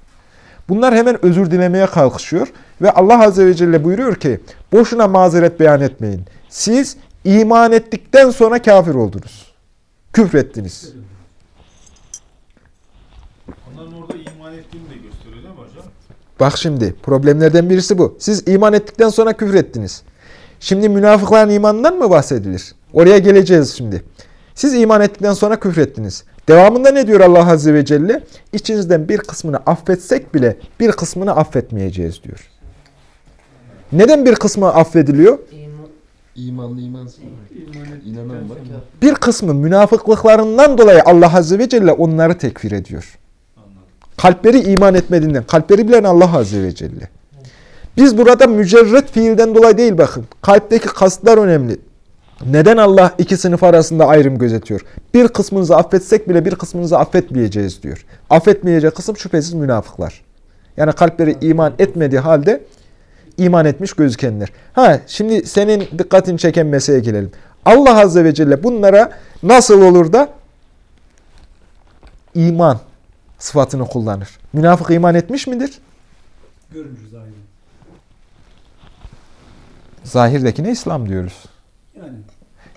S1: Bunlar hemen özür dilemeye kalkışıyor ve Allah Azze ve Celle buyuruyor ki boşuna mazeret beyan etmeyin. Siz iman ettikten sonra kafir oldunuz. Küfrettiniz.
S6: Onların orada iman ettiğini de gösteriyor değil mi hocam?
S1: Bak şimdi problemlerden birisi bu. Siz iman ettikten sonra küfrettiniz. Şimdi münafıkların imanından mı bahsedilir? Oraya geleceğiz şimdi. Siz iman ettikten sonra küfrettiniz. Devamında ne diyor Allah Azze ve Celle? İçinizden bir kısmını affetsek bile bir kısmını affetmeyeceğiz diyor. Neden bir kısmı affediliyor?
S3: iman
S5: İmanlı imansız. İnanan var.
S1: Bir kısmı münafıklıklarından dolayı Allah Azze ve Celle onları tekfir ediyor. Kalpleri iman etmediğinden, kalpleri bilen Allah Azze ve Celle. Biz burada mücerret fiilden dolayı değil bakın. Kalpteki kastlar önemli. Neden Allah iki sınıf arasında ayrım gözetiyor? Bir kısmınızı affetsek bile bir kısmınızı affetmeyeceğiz diyor. Affetmeyecek kısım şüphesiz münafıklar. Yani kalpleri iman etmediği halde iman etmiş gözükenler. Ha şimdi senin dikkatini çeken meseleye gelelim. Allah Azze ve Celle bunlara nasıl olur da iman sıfatını kullanır. Münafık iman etmiş midir?
S2: Görünür zahiri.
S1: Zahirdekine İslam diyoruz.
S2: Yani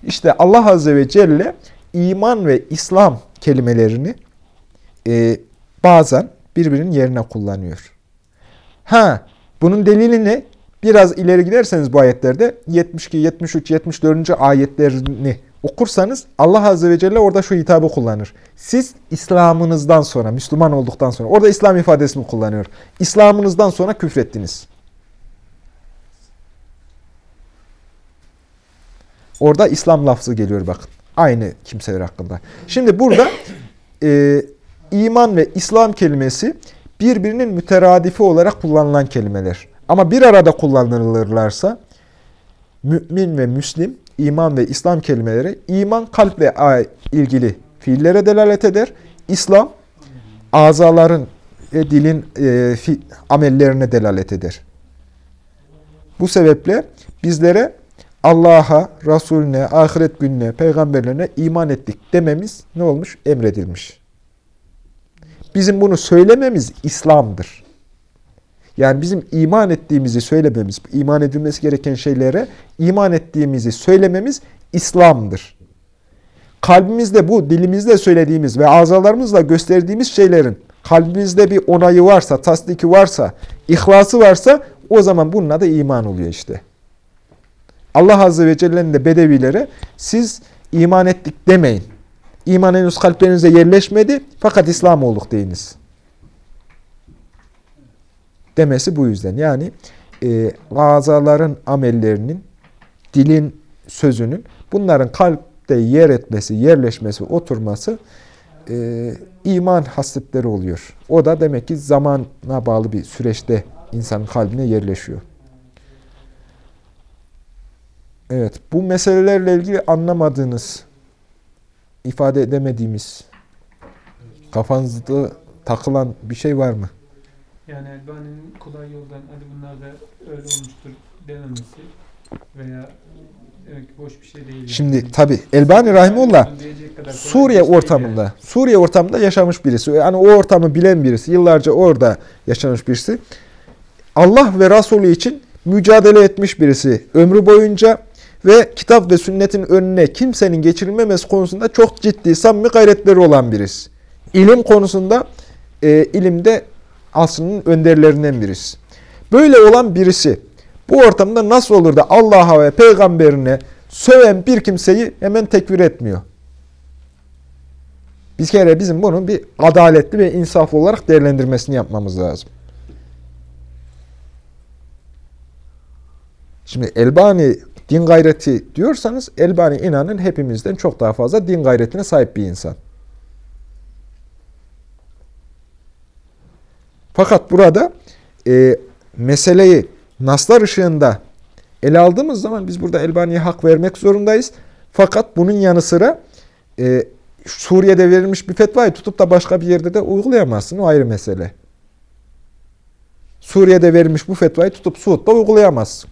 S1: İşte Allah Azze ve Celle iman ve İslam kelimelerini e, bazen birbirinin yerine kullanıyor. Ha, bunun delili ne? Biraz ileri giderseniz bu ayetlerde 72, 73, 74. ayetlerini okursanız Allah Azze ve Celle orada şu hitabı kullanır. Siz İslam'ınızdan sonra, Müslüman olduktan sonra, orada İslam ifadesini kullanıyor. İslam'ınızdan sonra küfrettiniz. Orada İslam lafzı geliyor bakın. Aynı kimseler hakkında. Şimdi burada e, iman ve İslam kelimesi birbirinin müteradifi olarak kullanılan kelimeler. Ama bir arada kullanılırlarsa mümin ve müslim, iman ve İslam kelimeleri iman kalple ilgili fiillere delalet eder. İslam azaların ve dilin e, fi, amellerine delalet eder. Bu sebeple bizlere Allah'a, Resulüne, ahiret gününe, peygamberlerine iman ettik dememiz ne olmuş? Emredilmiş. Bizim bunu söylememiz İslam'dır. Yani bizim iman ettiğimizi söylememiz, iman edilmesi gereken şeylere iman ettiğimizi söylememiz İslam'dır. Kalbimizde bu, dilimizde söylediğimiz ve azalarımızla gösterdiğimiz şeylerin kalbimizde bir onayı varsa, tasdiki varsa, ihlası varsa o zaman bunun adı iman oluyor işte. Allah Azze ve Celle'nin de bedevilere siz iman ettik demeyin. İman henüz kalplerinize yerleşmedi fakat İslam olduk deyiniz. Demesi bu yüzden. Yani e, azaların amellerinin, dilin sözünün bunların kalpte yer etmesi, yerleşmesi, oturması e, iman hasletleri oluyor. O da demek ki zamana bağlı bir süreçte insanın kalbine yerleşiyor. Evet, bu meselelerle ilgili anlamadığınız, ifade edemediğimiz, kafanızda takılan bir şey var mı?
S7: Yani Elbani'nin kolay yoldan hadi bunlar da öyle olmuştur denemesi veya demek ki boş bir şey değil. yani.
S1: Şimdi tabi Elbani Rahimullah Suriye
S7: şey
S1: ortamında, Suriye ortamında yaşamış birisi. Yani o ortamı bilen birisi, yıllarca orada yaşamış birisi. Allah ve Resulü için mücadele etmiş birisi. Ömrü boyunca ve kitap ve sünnetin önüne kimsenin geçirilmemesi konusunda çok ciddi, samimi gayretleri olan birisi. İlim konusunda, e, ilimde asrının önderlerinden birisi. Böyle olan birisi bu ortamda nasıl olur da Allah'a ve peygamberine söven bir kimseyi hemen tekfir etmiyor? Bir kere bizim bunun bir adaletli ve insaflı olarak değerlendirmesini yapmamız lazım. Şimdi Elbani din gayreti diyorsanız Elbani inanın hepimizden çok daha fazla din gayretine sahip bir insan. Fakat burada e, meseleyi naslar ışığında ele aldığımız zaman biz burada Elbani'ye hak vermek zorundayız. Fakat bunun yanı sıra e, Suriye'de verilmiş bir fetvayı tutup da başka bir yerde de uygulayamazsın. O ayrı mesele. Suriye'de verilmiş bu fetvayı tutup Suud'da uygulayamazsın.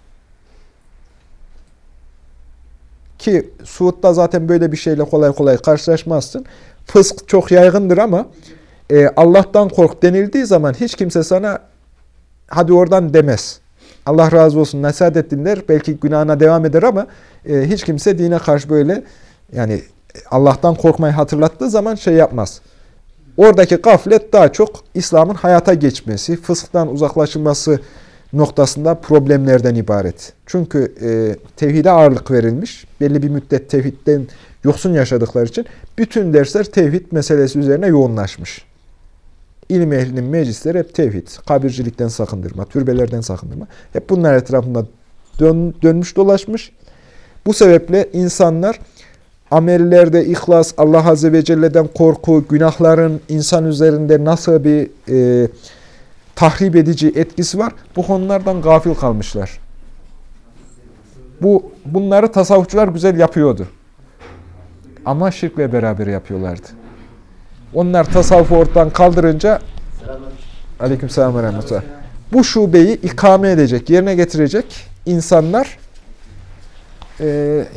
S1: Ki Suud'da zaten böyle bir şeyle kolay kolay karşılaşmazsın. Fısk çok yaygındır ama e, Allah'tan kork denildiği zaman hiç kimse sana hadi oradan demez. Allah razı olsun nasihat ettin der. Belki günahına devam eder ama e, hiç kimse dine karşı böyle yani Allah'tan korkmayı hatırlattığı zaman şey yapmaz. Oradaki gaflet daha çok İslam'ın hayata geçmesi, fısktan uzaklaşılması noktasında problemlerden ibaret. Çünkü e, tevhide ağırlık verilmiş. Belli bir müddet tevhidden yoksun yaşadıkları için bütün dersler tevhid meselesi üzerine yoğunlaşmış. İlim ehlinin meclisleri hep tevhid, kabircilikten sakındırma, türbelerden sakındırma. Hep bunlar etrafında dön, dönmüş dolaşmış. Bu sebeple insanlar amellerde ihlas, Allah Azze ve Celle'den korku, günahların insan üzerinde nasıl bir e, tahrip edici etkisi var. Bu konulardan gafil kalmışlar. Bu Bunları tasavvufçular güzel yapıyordu. Ama şirkle beraber yapıyorlardı. Onlar tasavvufu ortadan kaldırınca Aleykümselam ve rahmetullah. bu şubeyi ikame edecek, yerine getirecek insanlar e,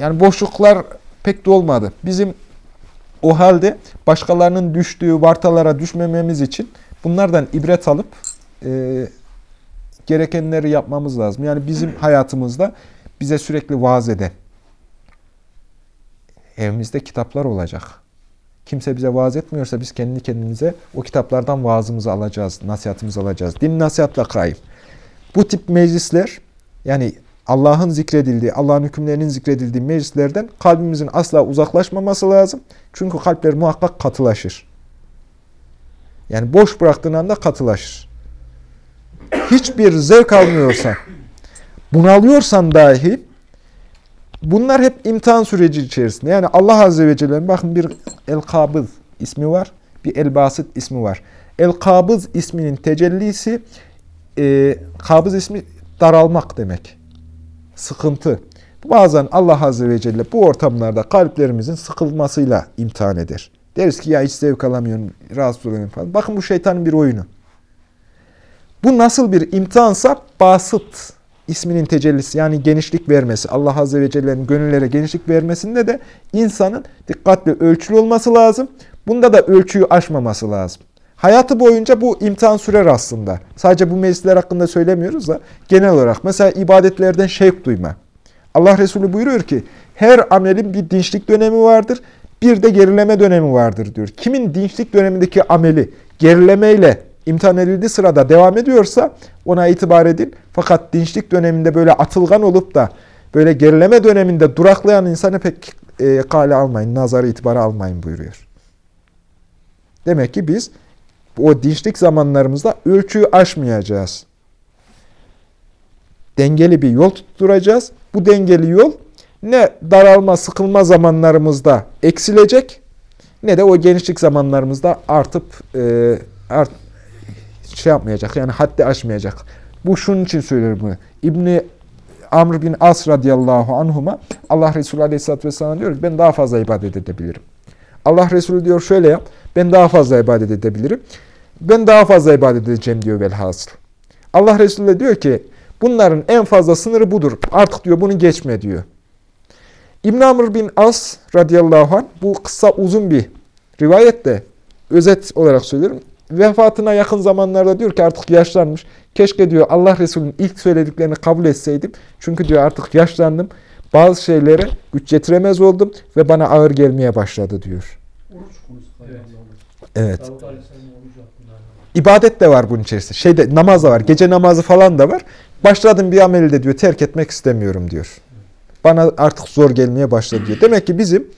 S1: yani boşluklar pek de olmadı. Bizim o halde başkalarının düştüğü vartalara düşmememiz için bunlardan ibret alıp e, gerekenleri yapmamız lazım. Yani bizim hayatımızda bize sürekli vaaz eden evimizde kitaplar olacak. Kimse bize vaaz etmiyorsa biz kendi kendimize o kitaplardan vaazımızı alacağız, nasihatimizi alacağız. Din nasihatla kaim. Bu tip meclisler yani Allah'ın zikredildiği, Allah'ın hükümlerinin zikredildiği meclislerden kalbimizin asla uzaklaşmaması lazım. Çünkü kalpler muhakkak katılaşır. Yani boş bıraktığın anda katılaşır. Hiçbir zevk almıyorsan, bunalıyorsan dahi bunlar hep imtihan süreci içerisinde. Yani Allah Azze ve Celle'nin bakın bir El-Kabız ismi var, bir El-Basit ismi var. El-Kabız isminin tecellisi, e, kabız ismi daralmak demek. Sıkıntı. Bazen Allah Azze ve Celle bu ortamlarda kalplerimizin sıkılmasıyla imtihan eder. Deriz ki ya hiç zevk alamıyorum, rahatsız oluyorum falan. Bakın bu şeytanın bir oyunu. Bu nasıl bir imtihansa basıt isminin tecellisi yani genişlik vermesi, Allah Azze ve Celle'nin gönüllere genişlik vermesinde de insanın dikkatli, ölçülü olması lazım. Bunda da ölçüyü aşmaması lazım. Hayatı boyunca bu imtihan sürer aslında. Sadece bu meclisler hakkında söylemiyoruz da genel olarak. Mesela ibadetlerden şevk duyma. Allah Resulü buyuruyor ki her amelin bir dinçlik dönemi vardır, bir de gerileme dönemi vardır diyor. Kimin dinçlik dönemindeki ameli gerilemeyle imtihan edildiği sırada devam ediyorsa ona itibar edin. Fakat dinçlik döneminde böyle atılgan olup da böyle gerileme döneminde duraklayan insanı pek e, kale almayın, nazarı itibara almayın buyuruyor. Demek ki biz o dinçlik zamanlarımızda ölçüyü aşmayacağız. Dengeli bir yol tutturacağız. Bu dengeli yol ne daralma, sıkılma zamanlarımızda eksilecek ne de o genişlik zamanlarımızda artıp e, art, şey yapmayacak. Yani haddi aşmayacak. Bu şunun için söylüyorum bunu. İbni Amr bin As radıyallahu anhuma Allah Resulü aleyhisselatü vesselam diyor ki ben daha fazla ibadet edebilirim. Allah Resulü diyor şöyle yap. Ben daha fazla ibadet edebilirim. Ben daha fazla ibadet edeceğim diyor velhasıl. Allah Resulü de diyor ki bunların en fazla sınırı budur. Artık diyor bunu geçme diyor. İbn Amr bin As radıyallahu anh bu kısa uzun bir rivayet de özet olarak söylüyorum. Vefatına yakın zamanlarda diyor ki artık yaşlanmış. Keşke diyor Allah Resulü'nün ilk söylediklerini kabul etseydim. Çünkü diyor artık yaşlandım. Bazı şeylere güç getiremez oldum ve bana ağır gelmeye başladı diyor.
S7: Evet.
S1: Evet. İbadet de var bunun içerisinde. Şeyde namaz da var. Gece namazı falan da var. Başladım bir ameli de diyor terk etmek istemiyorum diyor. Bana artık zor gelmeye başladı diyor. Demek ki bizim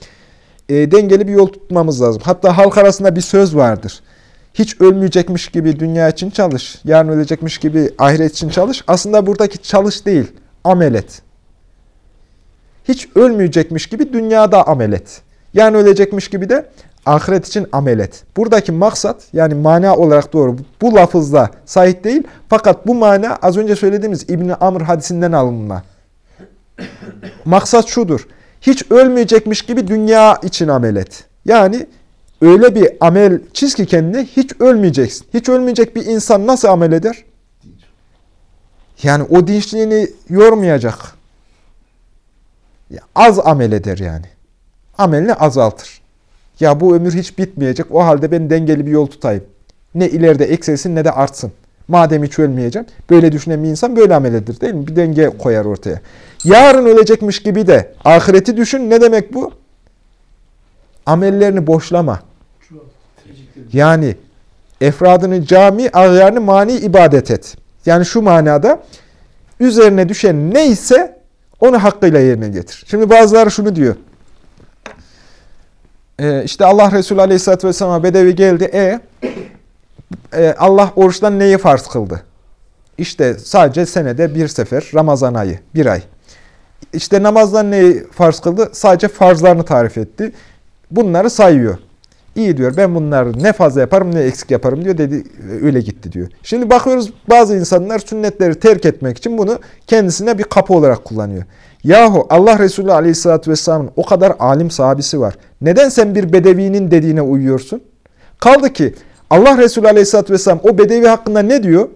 S1: e, dengeli bir yol tutmamız lazım. Hatta halk arasında bir söz vardır. Hiç ölmeyecekmiş gibi dünya için çalış. Yarın ölecekmiş gibi ahiret için çalış. Aslında buradaki çalış değil, amel et. Hiç ölmeyecekmiş gibi dünyada amel et. Yarın ölecekmiş gibi de ahiret için amel et. Buradaki maksat yani mana olarak doğru bu lafızda sahih değil. Fakat bu mana az önce söylediğimiz İbni Amr hadisinden alınma. Maksat şudur. Hiç ölmeyecekmiş gibi dünya için amel et. Yani öyle bir amel çiz ki kendine hiç ölmeyeceksin. Hiç ölmeyecek bir insan nasıl amel eder? Yani o dinçliğini yormayacak. Ya Az amel eder yani. Amelini azaltır. Ya bu ömür hiç bitmeyecek. O halde ben dengeli bir yol tutayım. Ne ileride eksilsin ne de artsın. Madem hiç ölmeyeceğim. Böyle düşünen bir insan böyle amel eder değil mi? Bir denge koyar ortaya. Yarın ölecekmiş gibi de ahireti düşün. Ne demek bu? Amellerini boşlama. Yani efradını cami, ağyarını mani ibadet et. Yani şu manada üzerine düşen neyse onu hakkıyla yerine getir. Şimdi bazıları şunu diyor. Ee, işte Allah Resulü Aleyhisselatü Vesselam'a bedevi geldi. E, e Allah oruçtan neyi farz kıldı? İşte sadece senede bir sefer Ramazan ayı, bir ay. İşte namazdan neyi farz kıldı? Sadece farzlarını tarif etti. Bunları sayıyor. İyi diyor ben bunları ne fazla yaparım ne eksik yaparım diyor dedi öyle gitti diyor. Şimdi bakıyoruz bazı insanlar sünnetleri terk etmek için bunu kendisine bir kapı olarak kullanıyor. Yahu Allah Resulü Aleyhisselatü Vesselam'ın o kadar alim sahabisi var. Neden sen bir bedevinin dediğine uyuyorsun? Kaldı ki Allah Resulü Aleyhisselatü Vesselam o bedevi hakkında ne diyor?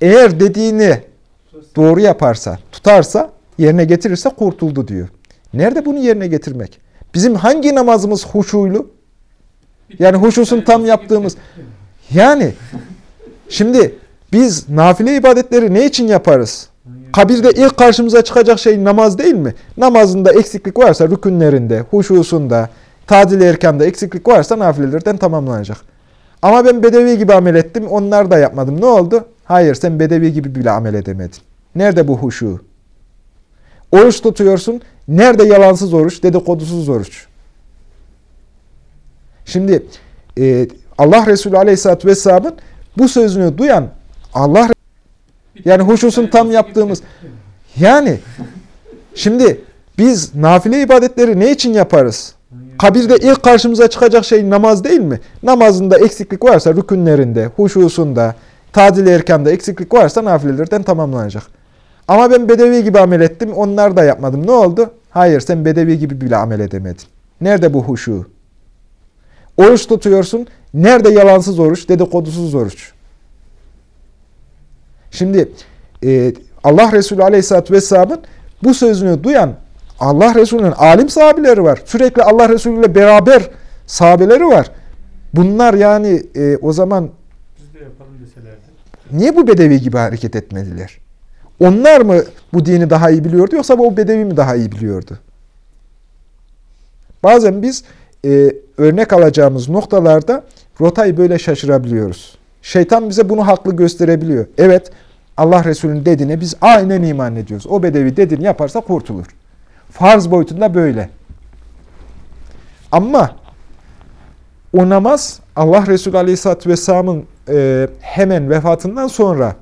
S1: Eğer dediğini doğru yaparsa, tutarsa, yerine getirirse kurtuldu diyor. Nerede bunu yerine getirmek? Bizim hangi namazımız huşuylu? Yani huşusun tam yaptığımız. Yani şimdi biz nafile ibadetleri ne için yaparız? Kabirde ilk karşımıza çıkacak şey namaz değil mi? Namazında eksiklik varsa rükünlerinde, huşusunda, tadil erkanda eksiklik varsa nafilelerden tamamlanacak. Ama ben bedevi gibi amel ettim, onlar da yapmadım. Ne oldu? Hayır, sen bedevi gibi bile amel edemedin. Nerede bu huşu? Oruç tutuyorsun. Nerede yalansız oruç, dedikodusuz oruç? Şimdi e, Allah Resulü Aleyhisselatü Vesselam'ın bu sözünü duyan Allah yani huşusun tam yaptığımız yani şimdi biz nafile ibadetleri ne için yaparız? Kabirde ilk karşımıza çıkacak şey namaz değil mi? Namazında eksiklik varsa rükünlerinde, huşusunda, tadil erkanda eksiklik varsa nafilelerden tamamlanacak. Ama ben bedevi gibi amel ettim, onlar da yapmadım. Ne oldu? Hayır, sen bedevi gibi bile amel edemedin. Nerede bu huşu? Oruç tutuyorsun. Nerede yalansız oruç, dedikodusuz oruç? Şimdi e, Allah Resulü Aleyhisselatü Vesselam'ın bu sözünü duyan Allah Resulü'nün alim sahabeleri var. Sürekli Allah Resulü ile beraber sahabeleri var. Bunlar yani e, o zaman
S7: Biz de yapalım deselerdi.
S1: niye bu bedevi gibi hareket etmediler? Onlar mı bu dini daha iyi biliyordu yoksa bu bedevi mi daha iyi biliyordu? Bazen biz e, örnek alacağımız noktalarda rotayı böyle şaşırabiliyoruz. Şeytan bize bunu haklı gösterebiliyor. Evet Allah Resulü'nün dediğine biz aynen iman ediyoruz. O bedevi dediğini yaparsa kurtulur. Farz boyutunda böyle. Ama o namaz Allah Resulü Aleyhisselatü Vesselam'ın e, hemen vefatından sonra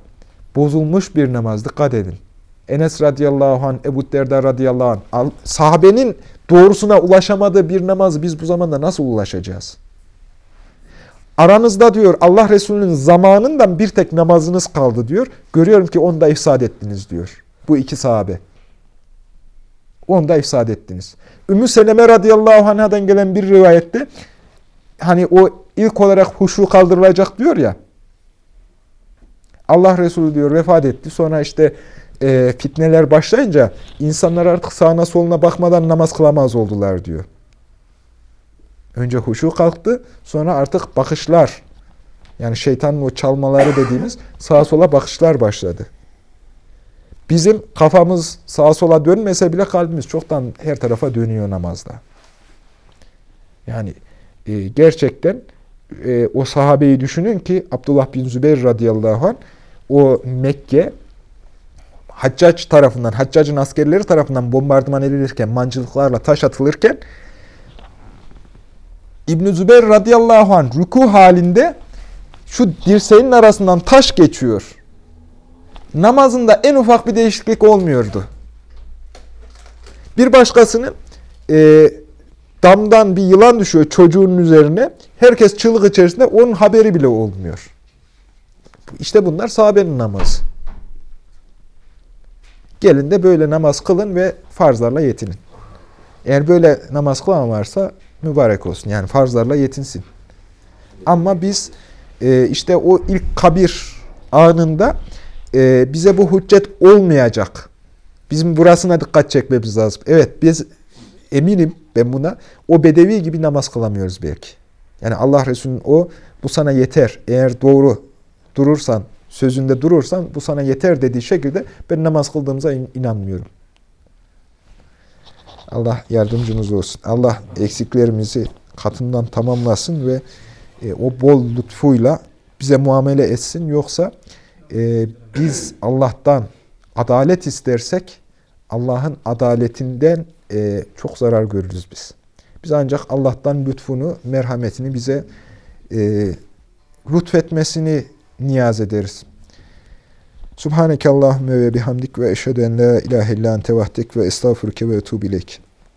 S1: bozulmuş bir namaz. Dikkat edin. Enes radıyallahu anh, Ebu Derda radıyallahu anh, sahabenin doğrusuna ulaşamadığı bir namazı biz bu zamanda nasıl ulaşacağız? Aranızda diyor Allah Resulü'nün zamanından bir tek namazınız kaldı diyor. Görüyorum ki onu da ifsad ettiniz diyor. Bu iki sahabe. Onu da ifsad ettiniz. Ümmü Seleme radıyallahu anh'dan gelen bir rivayette hani o ilk olarak huşu kaldırılacak diyor ya. Allah Resulü diyor vefat etti. Sonra işte e, fitneler başlayınca insanlar artık sağına soluna bakmadan namaz kılamaz oldular diyor. Önce huşu kalktı. Sonra artık bakışlar yani şeytanın o çalmaları dediğimiz sağa sola bakışlar başladı. Bizim kafamız sağa sola dönmese bile kalbimiz çoktan her tarafa dönüyor namazda. Yani e, gerçekten e, o sahabeyi düşünün ki Abdullah bin Zübeyir radıyallahu anh o Mekke Haccac tarafından, Haccac'ın askerleri tarafından bombardıman edilirken, mancılıklarla taş atılırken İbn-i Zübeyir radıyallahu anh ruku halinde şu dirseğinin arasından taş geçiyor. Namazında en ufak bir değişiklik olmuyordu. Bir başkasının e, damdan bir yılan düşüyor çocuğun üzerine. Herkes çığlık içerisinde onun haberi bile olmuyor. İşte bunlar sahabenin namazı. Gelin de böyle namaz kılın ve farzlarla yetinin. Eğer böyle namaz kılan varsa mübarek olsun. Yani farzlarla yetinsin. Ama biz e, işte o ilk kabir anında e, bize bu hüccet olmayacak. Bizim burasına dikkat çekmemiz lazım. Evet biz eminim ben buna o bedevi gibi namaz kılamıyoruz belki. Yani Allah Resulü'nün o bu sana yeter. Eğer doğru durursan, sözünde durursan bu sana yeter dediği şekilde ben namaz kıldığımıza inanmıyorum. Allah yardımcımız olsun. Allah eksiklerimizi katından tamamlasın ve e, o bol lütfuyla bize muamele etsin. Yoksa e, biz Allah'tan adalet istersek Allah'ın adaletinden e, çok zarar görürüz biz. Biz ancak Allah'tan lütfunu, merhametini bize e, lütfetmesini niyaz ederiz. Subhaneke Allahümme ve bihamdik ve eşhedü en la ilahe illa ente vahdik ve estağfurke ve etubu ileyk.